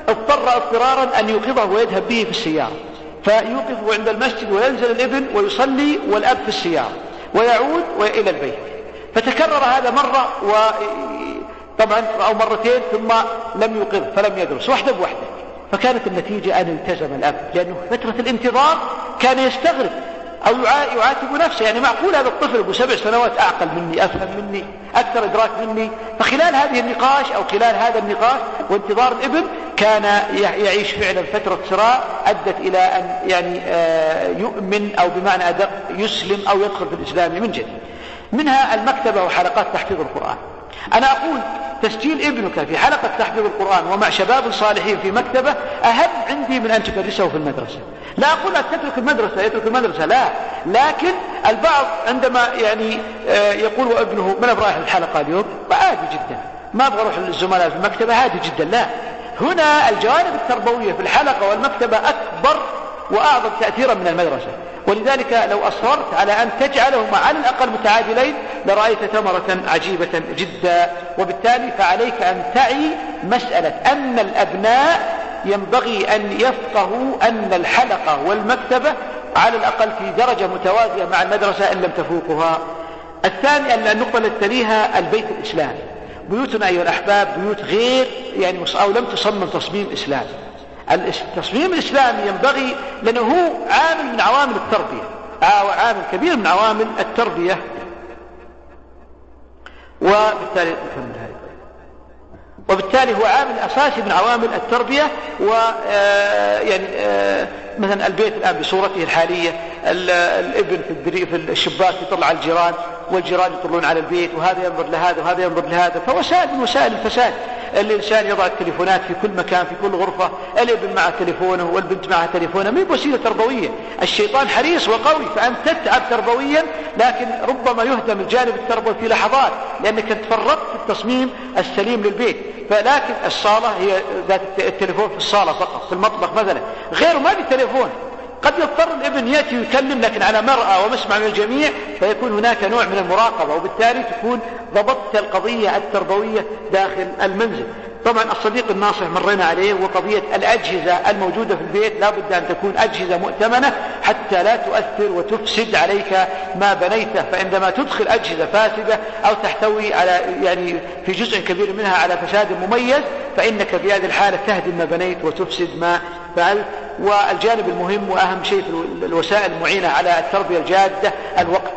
اضطر اضطرارا أن يوقظه ويذهب به في السيارة. فيوقفه عند المسجد وينزل الابن ويصلي والأب في السيارة. ويعود إلى البيت. فتكرر هذا مرة طبعا أو مرتين ثم لم يوقظ فلم يدرس واحدة بواحدة. فكانت النتيجة أن التزم الأب لأنه فترة الانتظار كان يستغرب أو يعاتب نفسه. يعني معقول هذا الطفل أبو سبع سنوات أعقل مني أفهم مني أكثر إدراك مني. فخلال هذه النقاش أو خلال هذا النقاش وانتظار الابن كان يعيش فعلا فترة صراع أدت إلى أن يعني آه، يؤمن أو بمعنى أدق يسلم أو يدخل في الإسلام من جديد. منها المكتبة وحلقات تحفيظ القرآن. أنا أقول تسجيل ابنك في حلقة تحفيظ القرآن ومع شباب صالحين في مكتبة أهم عندي من أن تدرسه في المدرسة. لا أقول أن تترك المدرسة يترك المدرسة لا. لكن البعض عندما يعني آه، يقول ابنه من رايح الحلقة اليوم؟ عادي جدا. ما أبغى أروح للزملاء في المكتبة عادي جدا لا. هنا الجوانب التربوية في الحلقة والمكتبة أكبر وأعظم تأثيرا من المدرسة. ولذلك لو أصررت على أن تجعلهما على الأقل متعادلين لرأيت ثمرة عجيبة جدا. وبالتالي فعليك أن تعي مسألة أن الأبناء ينبغي أن يفقهوا أن الحلقة والمكتبة على الأقل في درجة متوازية مع المدرسة إن لم تفوقها. الثاني أن النقطة التي تليها البيت الإسلامي. بيوتنا أيها الأحباب بيوت غير يعني أو لم تصمم تصميم إسلامي. التصميم الإسلامي ينبغي لأنه هو عامل من عوامل التربية. أو عامل كبير من عوامل التربية. وبالتالي وبالتالي هو عامل أساسي من عوامل التربية و آه، يعني آه، مثلا البيت الآن بصورته الحالية الإبن في الشباك يطلع على الجيران والجيران يطلون على البيت وهذا ينظر لهذا وهذا ينظر لهذا. فوسائل من وسائل الفساد الإنسان يضع التليفونات في كل مكان في كل غرفة الابن معه تليفونه والبنت معها تليفونها ما وسيلة تربوية. الشيطان حريص وقوي فأنت تتعب تربويا لكن ربما يهدم الجانب التربوي في لحظات لأنك تفرطت في التصميم السليم للبيت. فلكن الصالة هي ذات التليفون في الصالة فقط في المطبخ مثلا. غيره ما في تليفون. قد يضطر الابن يأتي ويكلم لكن على مرأى ومسمع من الجميع فيكون هناك نوع من المراقبة وبالتالي تكون ضبطت القضية التربوية داخل المنزل. طبعا الصديق الناصح مرينا عليه وقضية الأجهزة الموجودة في البيت. لا بد أن تكون أجهزة مؤتمنة حتى لا تؤثر وتفسد عليك ما بنيته. فعندما تدخل أجهزة فاسدة أو تحتوي على يعني في جزء كبير منها على فساد مميز فإنك في هذه الحالة تهدم ما بنيت وتفسد ما فعلت. والجانب المهم وأهم شيء في الوسائل المعينة على التربية الجادة الوقت.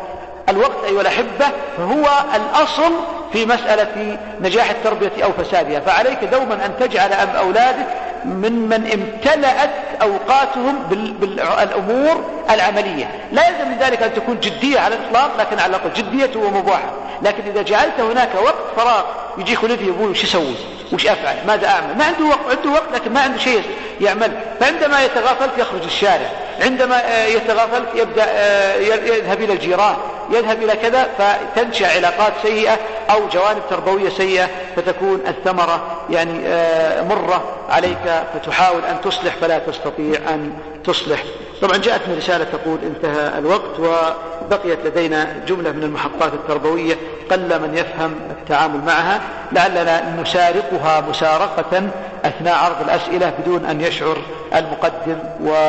الوقت أيها الأحبة هو الأصل في مسألة نجاح التربية أو فسادها. فعليك دوما أن تجعل أولادك ممن امتلأت أوقاتهم بالأمور العملية. لا يلزم من ذلك أن تكون جدية على الإطلاق لكن على الأقل جدية ومباحة. لكن إذا جعلت هناك وقت فراغ يجي خلفي يقول وش أسوي؟ وش أفعل؟ ماذا أعمل؟ ما عنده وقت عنده وقت لكن ما عنده شيء يعمل. فعندما يتغافل يخرج الشارع. عندما آه، يتغافل يبدأ آه، يذهب إلى الجيران. يذهب إلى كذا فتنشأ علاقات سيئة أو جوانب تربوية سيئة فتكون الثمرة يعني آه، مرة عليك فتحاول أن تصلح فلا تستطيع أن تصلح. طبعا جاءتني رسالة تقول انتهى الوقت وبقيت لدينا جملة من المحطات التربوية قل من يفهم التعامل معها لعلنا نسارقها مسارقة أثناء عرض الأسئلة بدون أن يشعر المقدم ونكون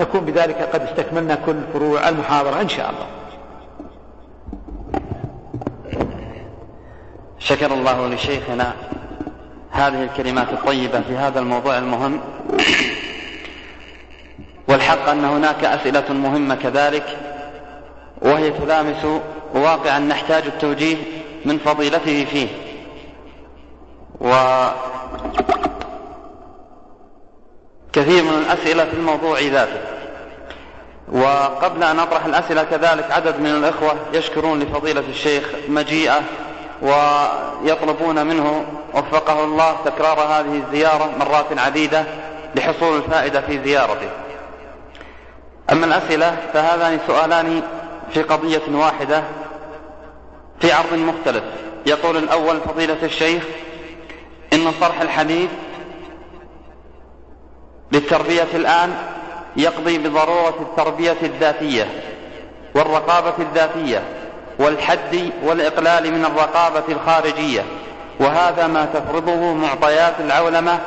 آه، بذلك قد استكملنا كل فروع المحاضرة إن شاء الله. شكر الله لشيخنا هذه الكلمات الطيبة في هذا الموضوع المهم. والحق أن هناك أسئلة مهمة كذلك وهي تلامس واقعا نحتاج التوجيه من فضيلته فيه. و كثير من الأسئلة في الموضوع ذاته. وقبل أن أطرح الأسئلة كذلك عدد من الإخوة يشكرون لفضيلة الشيخ مجيئة ويطلبون منه وفقه الله تكرار هذه الزيارة مرات عديدة لحصول الفائدة في زيارته. أما الأسئلة فهذان سؤالان في قضية واحدة في عرض مختلف. يقول الأول فضيلة الشيخ إن طرح الحديث للتربية الآن يقضي بضرورة التربية الذاتية والرقابة الذاتية والحد والإقلال من الرقابة الخارجية وهذا ما تفرضه معطيات العولمة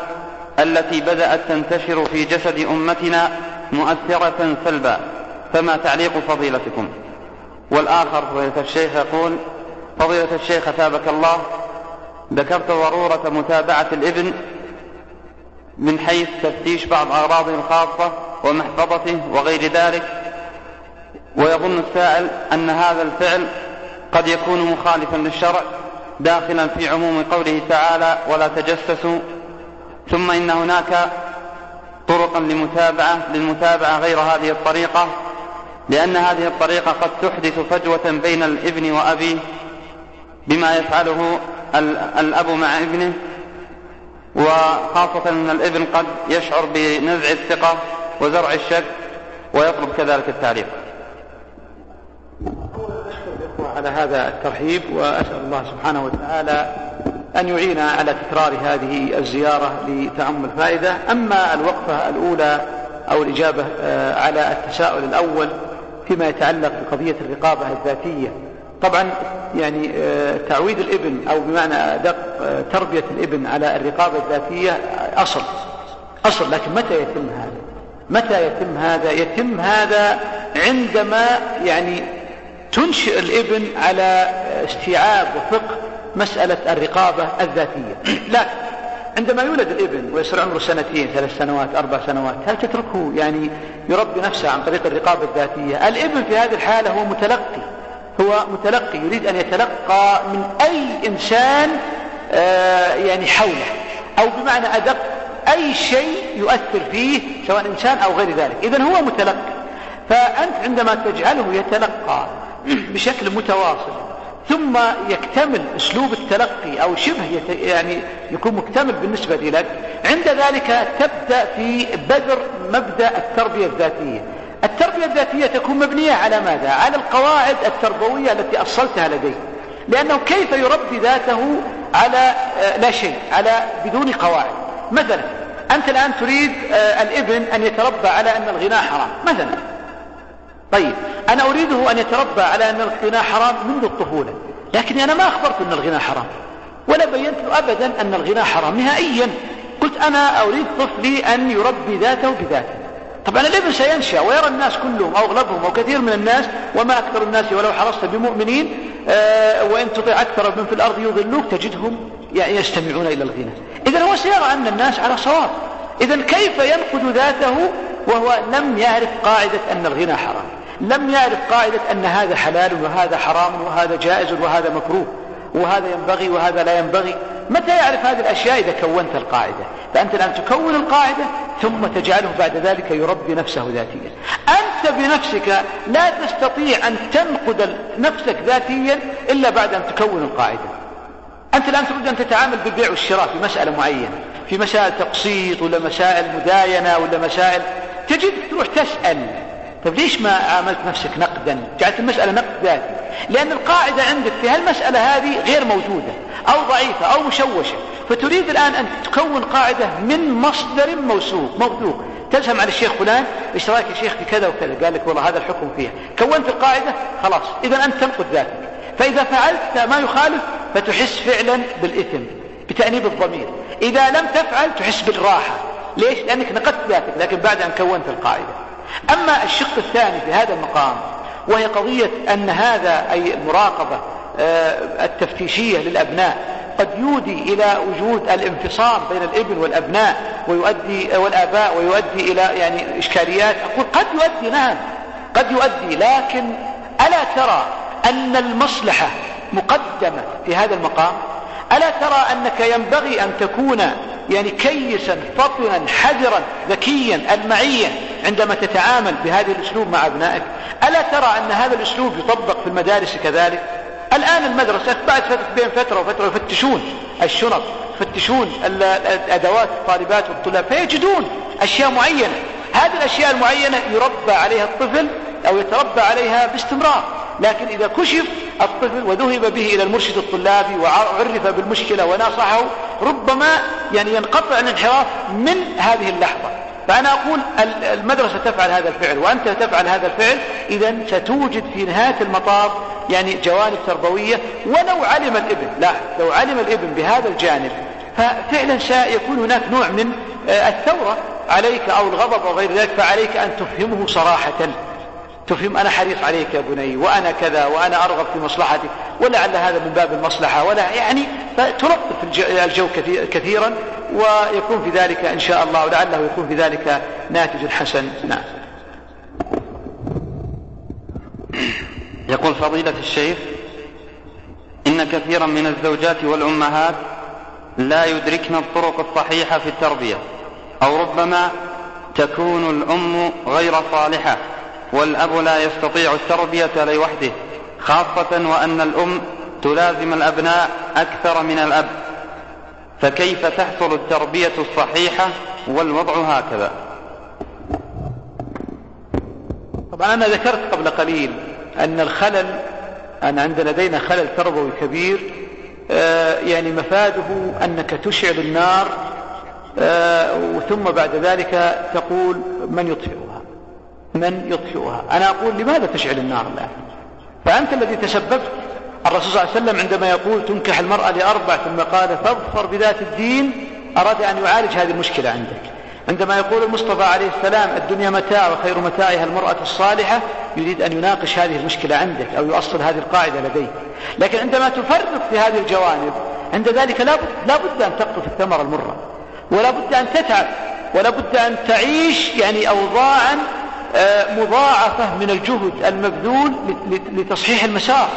التي بدأت تنتشر في جسد أمتنا مؤثرة سلبا فما تعليق فضيلتكم؟ والآخر فضيلة الشيخ يقول فضيلة الشيخ أثابك الله ذكرت ضرورة متابعة الإبن من حيث تفتيش بعض أغراضه الخاصة ومحفظته وغير ذلك ويظن السائل أن هذا الفعل قد يكون مخالفا للشرع داخلا في عموم قوله تعالى ولا تجسسوا ثم إن هناك طرقا لمتابعة للمتابعة غير هذه الطريقة لأن هذه الطريقة قد تحدث فجوة بين الابن وأبيه بما يفعله الأب مع ابنه وخاصة أن الإبن قد يشعر بنزع الثقة وزرع الشك ويطلب كذلك التعليق. على هذا الترحيب وأسأل الله سبحانه وتعالى أن يعين على تكرار هذه الزيارة لتعم الفائدة أما الوقفة الأولى أو الإجابة آه، على التساؤل الأول فيما يتعلق بقضية الرقابة الذاتية طبعا يعني آه، تعويد الإبن أو بمعنى أدق آه، تربية الإبن على الرقابة الذاتية أصل أصل. لكن متى يتم هذا؟ متى يتم هذا؟ يتم هذا عندما يعني تنشئ الإبن على استيعاب وفقه مسألة الرقابة الذاتية. لكن عندما يولد الإبن ويصير عمره سنتين ثلاث سنوات أربع سنوات هل تتركه يعني يربي نفسه عن طريق الرقابة الذاتية؟ الإبن في هذه الحالة هو متلقي. هو متلقي يريد أن يتلقى من أي إنسان آه يعني حوله أو بمعنى أدق أي شيء يؤثر فيه سواء إنسان أو غير ذلك. إذا هو متلقي. فأنت عندما تجعله يتلقى بشكل متواصل ثم يكتمل أسلوب التلقي أو شبه يعني يكون مكتمل بالنسبة لك عند ذلك تبدأ في بذر مبدأ التربية الذاتية. التربية الذاتية تكون مبنية على ماذا؟ على القواعد التربوية التي أصلتها لديه. لأنه كيف يربي ذاته على آه، لا شيء على بدون قواعد. مثلا أنت الآن تريد آه، الإبن أن يتربى على أن الغناء حرام. مثلا. طيب أنا أريده أن يتربى على أن الغناء حرام منذ الطفولة. لكني أنا ما أخبرت أن الغناء حرام. ولا بينت له أبدا أن الغناء حرام نهائيا. قلت أنا أريد طفلي أن يربي ذاته بذاته. طبعا الابن سينشأ ويرى الناس كلهم أو أغلبهم أو كثير من الناس وما أكثر الناس ولو حرصت بمؤمنين آه وإن تطيع أكثر من في الأرض يضلوك تجدهم يستمعون إلى الغناء إذا هو سيرى أن الناس على صواب. إذا كيف ينقذ ذاته وهو لم يعرف قاعدة أن الغنى حرام؟ لم يعرف قاعدة أن هذا حلال وهذا حرام وهذا جائز وهذا مكروه وهذا ينبغي وهذا لا ينبغي. متى يعرف هذه الأشياء إذا كونت القاعدة؟ فأنت الآن تكون القاعدة ثم تجعله بعد ذلك يربي نفسه ذاتيا. أنت بنفسك لا تستطيع أن تنقد نفسك ذاتيا إلا بعد أن تكون القاعدة. أنت الآن تريد أن تتعامل بالبيع والشراء في مسألة معينة في مسائل تقسيط ولا مسائل مداينة ولا مسائل. تجد تروح تسأل. طيب ليش ما عاملت نفسك نقدا؟ جعلت المسألة نقد ذاتي. لأن القاعدة عندك في هالمسألة هذه غير موجودة أو ضعيفة أو مشوشة. فتريد الآن أن تكون قاعدة من مصدر موثوق موثوق. تلزم على الشيخ فلان إيش رأيك يا شيخ في كذا وكذا؟ قال لك والله هذا الحكم فيها. كونت القاعدة خلاص. إذا أنت تنقد ذاتك. فإذا فعلت ما يخالف فتحس فعلا بالإثم بتأنيب الضمير. إذا لم تفعل تحس بالراحة. ليش؟ لأنك نقدت ذاتك لكن بعد أن كونت القاعدة. أما الشق الثاني في هذا المقام وهي قضية أن هذا أي المراقبة آه، التفتيشية للأبناء قد يودي إلى وجود الانفصام بين الإبن والأبناء ويؤدي والآباء ويؤدي إلى يعني إشكاليات. أقول قد يؤدي نعم قد يؤدي لكن ألا ترى أن المصلحة مقدمة في هذا المقام؟ ألا ترى أنك ينبغي أن تكون يعني كيسا فطنا حذرا ذكيا المعيا عندما تتعامل بهذا الأسلوب مع أبنائك؟ ألا ترى أن هذا الأسلوب يطبق في المدارس كذلك؟ الآن المدرسة بعد بين فترة وفترة يفتشون الشنط يفتشون الأدوات الطالبات والطلاب فيجدون أشياء معينة. هذه الأشياء المعينة يربى عليها الطفل أو يتربى عليها باستمرار. لكن إذا كشف الطفل وذهب به إلى المرشد الطلابي وعرف بالمشكلة وناصحه ربما يعني ينقطع الانحراف من هذه اللحظة. فأنا أقول المدرسة تفعل هذا الفعل وأنت تفعل هذا الفعل إذا ستوجد في نهاية المطاف يعني جوانب تربوية ولو علم الابن لا لو علم الابن بهذا الجانب ففعلا سيكون هناك نوع من آه، الثورة عليك أو الغضب أو غير ذلك فعليك أن تفهمه صراحة. تفهم أنا حريص عليك يا بني وأنا كذا وأنا أرغب في مصلحتك ولعل هذا من باب المصلحة ولا يعني فتلطف الجو كثيرا ويكون في ذلك إن شاء الله ولعله يكون في ذلك ناتج حسن. نعم. يقول فضيلة الشيخ إن كثيرا من الزوجات والأمهات لا يدركن الطرق الصحيحة في التربية أو ربما تكون الأم غير صالحة. والأب لا يستطيع التربية لوحده خاصة وأن الأم تلازم الأبناء أكثر من الأب. فكيف تحصل التربية الصحيحة والوضع هكذا؟ طبعا أنا ذكرت قبل قليل أن الخلل أن عند لدينا خلل تربوي كبير آه، يعني مفاده أنك تشعل النار آه، ثم بعد ذلك تقول من يطفئها من يطفئها. أنا أقول لماذا تشعل النار الآن؟ فأنت الذي تسببت الرسول صلى الله عليه وسلم عندما يقول تنكح المرأة لأربع ثم قال فاظفر بذات الدين أراد أن يعالج هذه المشكلة عندك. عندما يقول المصطفى عليه السلام الدنيا متاع وخير متاعها المرأة الصالحة يريد أن يناقش هذه المشكلة عندك أو يؤصل هذه القاعدة لديك لكن عندما تفرق في هذه الجوانب عند ذلك لا بد, لا بد أن تقطف الثمرة المرة ولا بد أن تتعب ولا بد أن تعيش يعني أوضاعا مضاعفة من الجهد المبذول لتصحيح المسار.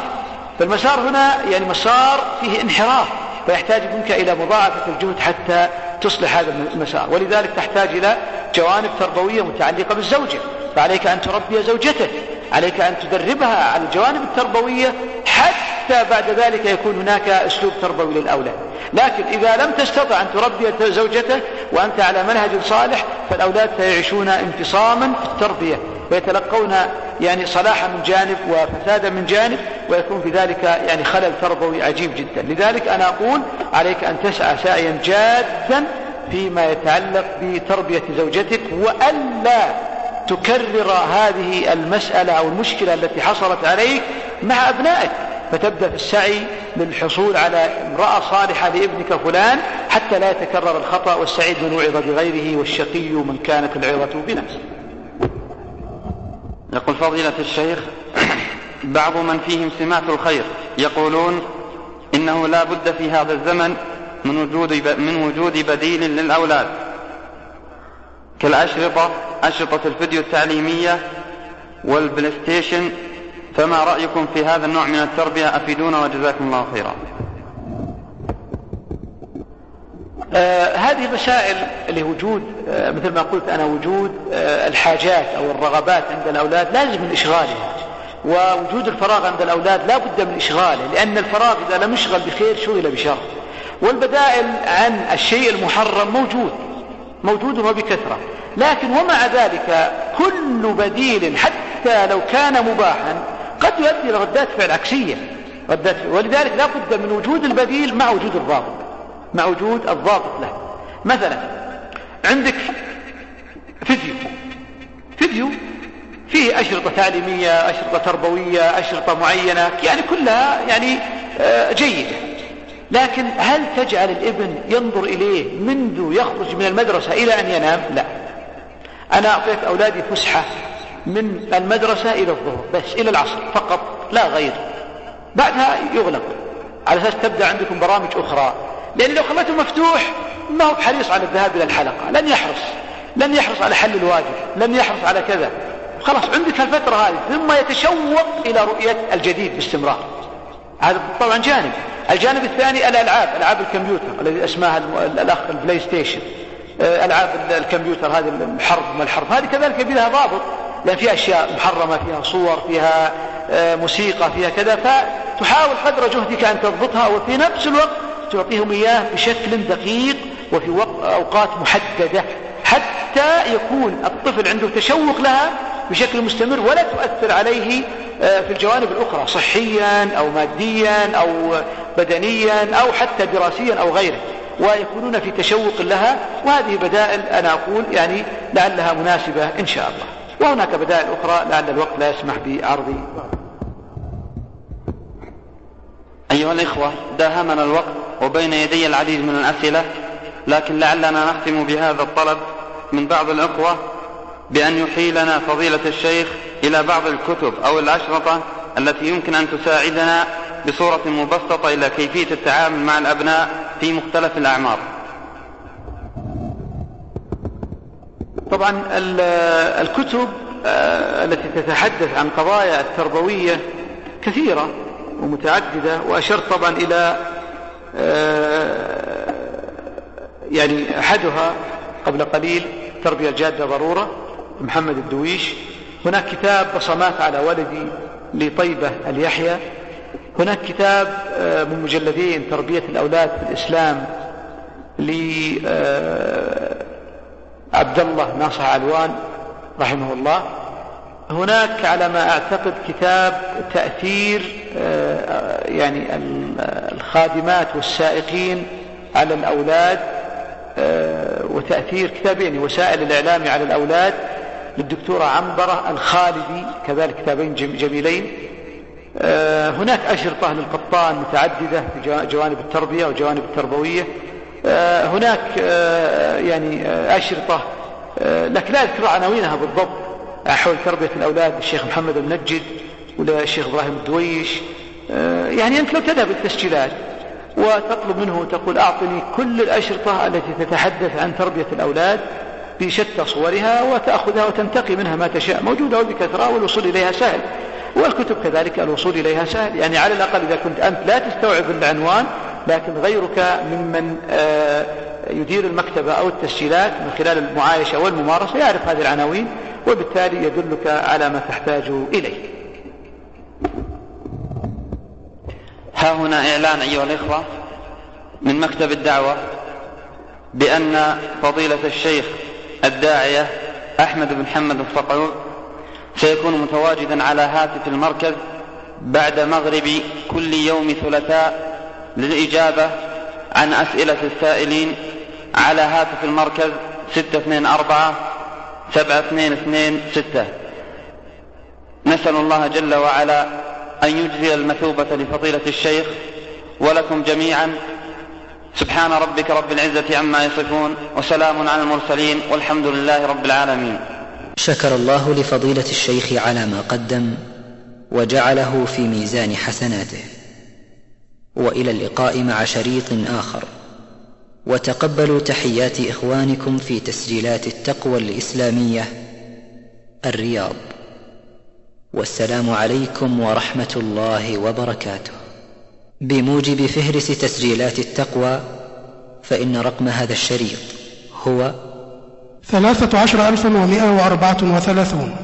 فالمسار هنا يعني مسار فيه انحراف فيحتاج منك إلى مضاعفة الجهد حتى تصلح هذا المسار. ولذلك تحتاج إلى جوانب تربوية متعلقة بالزوجة. فعليك أن تربي زوجتك. عليك أن تدربها على الجوانب التربوية حتى بعد ذلك يكون هناك أسلوب تربوي للأولاد لكن إذا لم تستطع أن تربي زوجته وأنت على منهج صالح فالأولاد سيعيشون انفصاما في التربية ويتلقون يعني صلاحا من جانب وفسادا من جانب ويكون في ذلك يعني خلل تربوي عجيب جدا. لذلك أنا أقول عليك أن تسعى سعيا جادا فيما يتعلق بتربية زوجتك وألا تكرر هذه المسألة أو المشكلة التي حصلت عليك مع أبنائك فتبدأ في السعي للحصول على امرأة صالحة لابنك فلان حتى لا يتكرر الخطأ والسعيد من وعظ بغيره والشقي من كانت العظة بنفسه. يقول فضيلة الشيخ بعض من فيهم سمات الخير يقولون إنه لا بد في هذا الزمن من وجود من وجود بديل للأولاد. كالأشرطة أشرطة الفيديو التعليمية وال PlayStation فما رأيكم في هذا النوع من التربية؟ أفيدونا وجزاكم الله خيرا. آه هذه مسائل لوجود آه مثل ما قلت أنا وجود آه الحاجات أو الرغبات عند الأولاد لازم من إشغالها ووجود الفراغ عند الأولاد لا بد من إشغاله لأن الفراغ إذا لم يشغل بخير شغل بشر. والبدائل عن الشيء المحرم موجود. موجود وبكثرة لكن ومع ذلك كل بديل حتى لو كان مباحا قد يؤدي إلى ردات فعل عكسية. ردات فعل. ولذلك لا بد من وجود البديل مع وجود الضابط. مع وجود الضابط له. مثلا عندك فيديو. فيديو فيه أشرطة تعليمية أشرطة تربوية أشرطة معينة يعني كلها يعني آه، جيدة. لكن هل تجعل الابن ينظر إليه منذ يخرج من المدرسة إلى أن ينام؟ لا. أنا أعطيت أولادي فسحة من المدرسة إلى الظهر بس إلى العصر فقط لا غير. بعدها يغلق. على أساس تبدأ عندكم برامج أخرى. لأن لو خليته مفتوح. ما هو حريص على الذهاب إلى الحلقة. لن يحرص. لن يحرص على حل الواجب. لن يحرص على كذا. خلاص عندك الفترة هذه. ثم يتشوق إلى رؤية الجديد باستمرار. هذا طبعا جانب. الجانب الثاني الألعاب ألعاب الكمبيوتر الذي اسمها الأخ ال PlayStation آه، ألعاب الكمبيوتر هذه الحرب ما الحرب؟ هذه كذلك لها ضابط لأن فيها أشياء محرمة فيها صور فيها آه، موسيقى فيها كذا فتحاول قدر جهدك أن تضبطها وفي نفس الوقت تعطيهم إياه بشكل دقيق وفي أوقات محددة حتى يكون الطفل عنده تشوق لها بشكل مستمر ولا تؤثر عليه في الجوانب الأخرى صحيا أو ماديا أو بدنيا أو حتى دراسيا أو غيره. ويكونون في تشوق لها وهذه بدائل أنا أقول يعني لعلها مناسبة إن شاء الله. وهناك بدائل أخرى لعل الوقت لا يسمح بعرض. أيها الإخوة داهمنا الوقت وبين يدي العديد من الأسئلة لكن لعلنا نختم بهذا الطلب من بعض الأخوة بأن يحيلنا فضيلة الشيخ إلى بعض الكتب أو الأشرطة التي يمكن أن تساعدنا بصورة مبسطة إلى كيفية التعامل مع الأبناء في مختلف الأعمار. طبعا الكتب آه، التي تتحدث عن قضايا التربوية كثيرة ومتعددة وأشرت طبعا إلى آه، يعني أحدها قبل قليل تربية الجادة ضرورة. محمد الدويش. هناك كتاب بصمات على ولدي لطيبة اليحيى. هناك كتاب آه، من مجلدين تربية الأولاد في الإسلام لعبد آه، الله ناصر علوان رحمه الله. هناك على ما أعتقد كتاب تأثير آه، يعني الخادمات والسائقين على الأولاد وتأثير كتابين وسائل الإعلام على الأولاد للدكتورة عنبرة الخالدي كذلك كتابين جميلين. آه، هناك أشرطة للقطان متعددة في جوانب التربية وجوانب التربوية. آه، هناك آه، يعني أشرطة لكن لا أذكر عناوينها بالضبط. حول تربية الأولاد للشيخ محمد المنجد وللشيخ إبراهيم الدويش. يعني أنت لو تذهب التسجيلات وتطلب منه تقول أعطني كل الأشرطة التي تتحدث عن تربية الأولاد بشتى صورها وتأخذها وتنتقي منها ما تشاء. موجودة وبكثرة والوصول إليها سهل. والكتب كذلك الوصول إليها سهل. يعني على الأقل إذا كنت أنت لا تستوعب العنوان لكن غيرك ممن آه، يدير المكتبة أو التسجيلات من خلال المعايشة والممارسة يعرف هذه العناوين وبالتالي يدلك على ما تحتاج إليه. ها هنا إعلان أيها الإخوة من مكتب الدعوة بأن فضيلة الشيخ الداعية أحمد بن محمد الفقعور سيكون متواجدا على هاتف المركز بعد مغرب كل يوم ثلاثاء للإجابة عن أسئلة السائلين على هاتف المركز ستة اثنين أربعة سبعة اثنين اثنين ستة. نسأل الله جل وعلا أن يجزي المثوبة لفضيلة الشيخ ولكم جميعا. سبحان ربك رب العزة عما يصفون وسلام على المرسلين والحمد لله رب العالمين. شكر الله لفضيلة الشيخ على ما قدم وجعله في ميزان حسناته. وإلى اللقاء مع شريط آخر. وتقبلوا تحيات إخوانكم في تسجيلات التقوى الإسلامية الرياض. والسلام عليكم ورحمة الله وبركاته. بموجب فهرس تسجيلات التقوى فإن رقم هذا الشريط هو ثلاثة عشر ألفا ومائة وأربعة وثلاثون.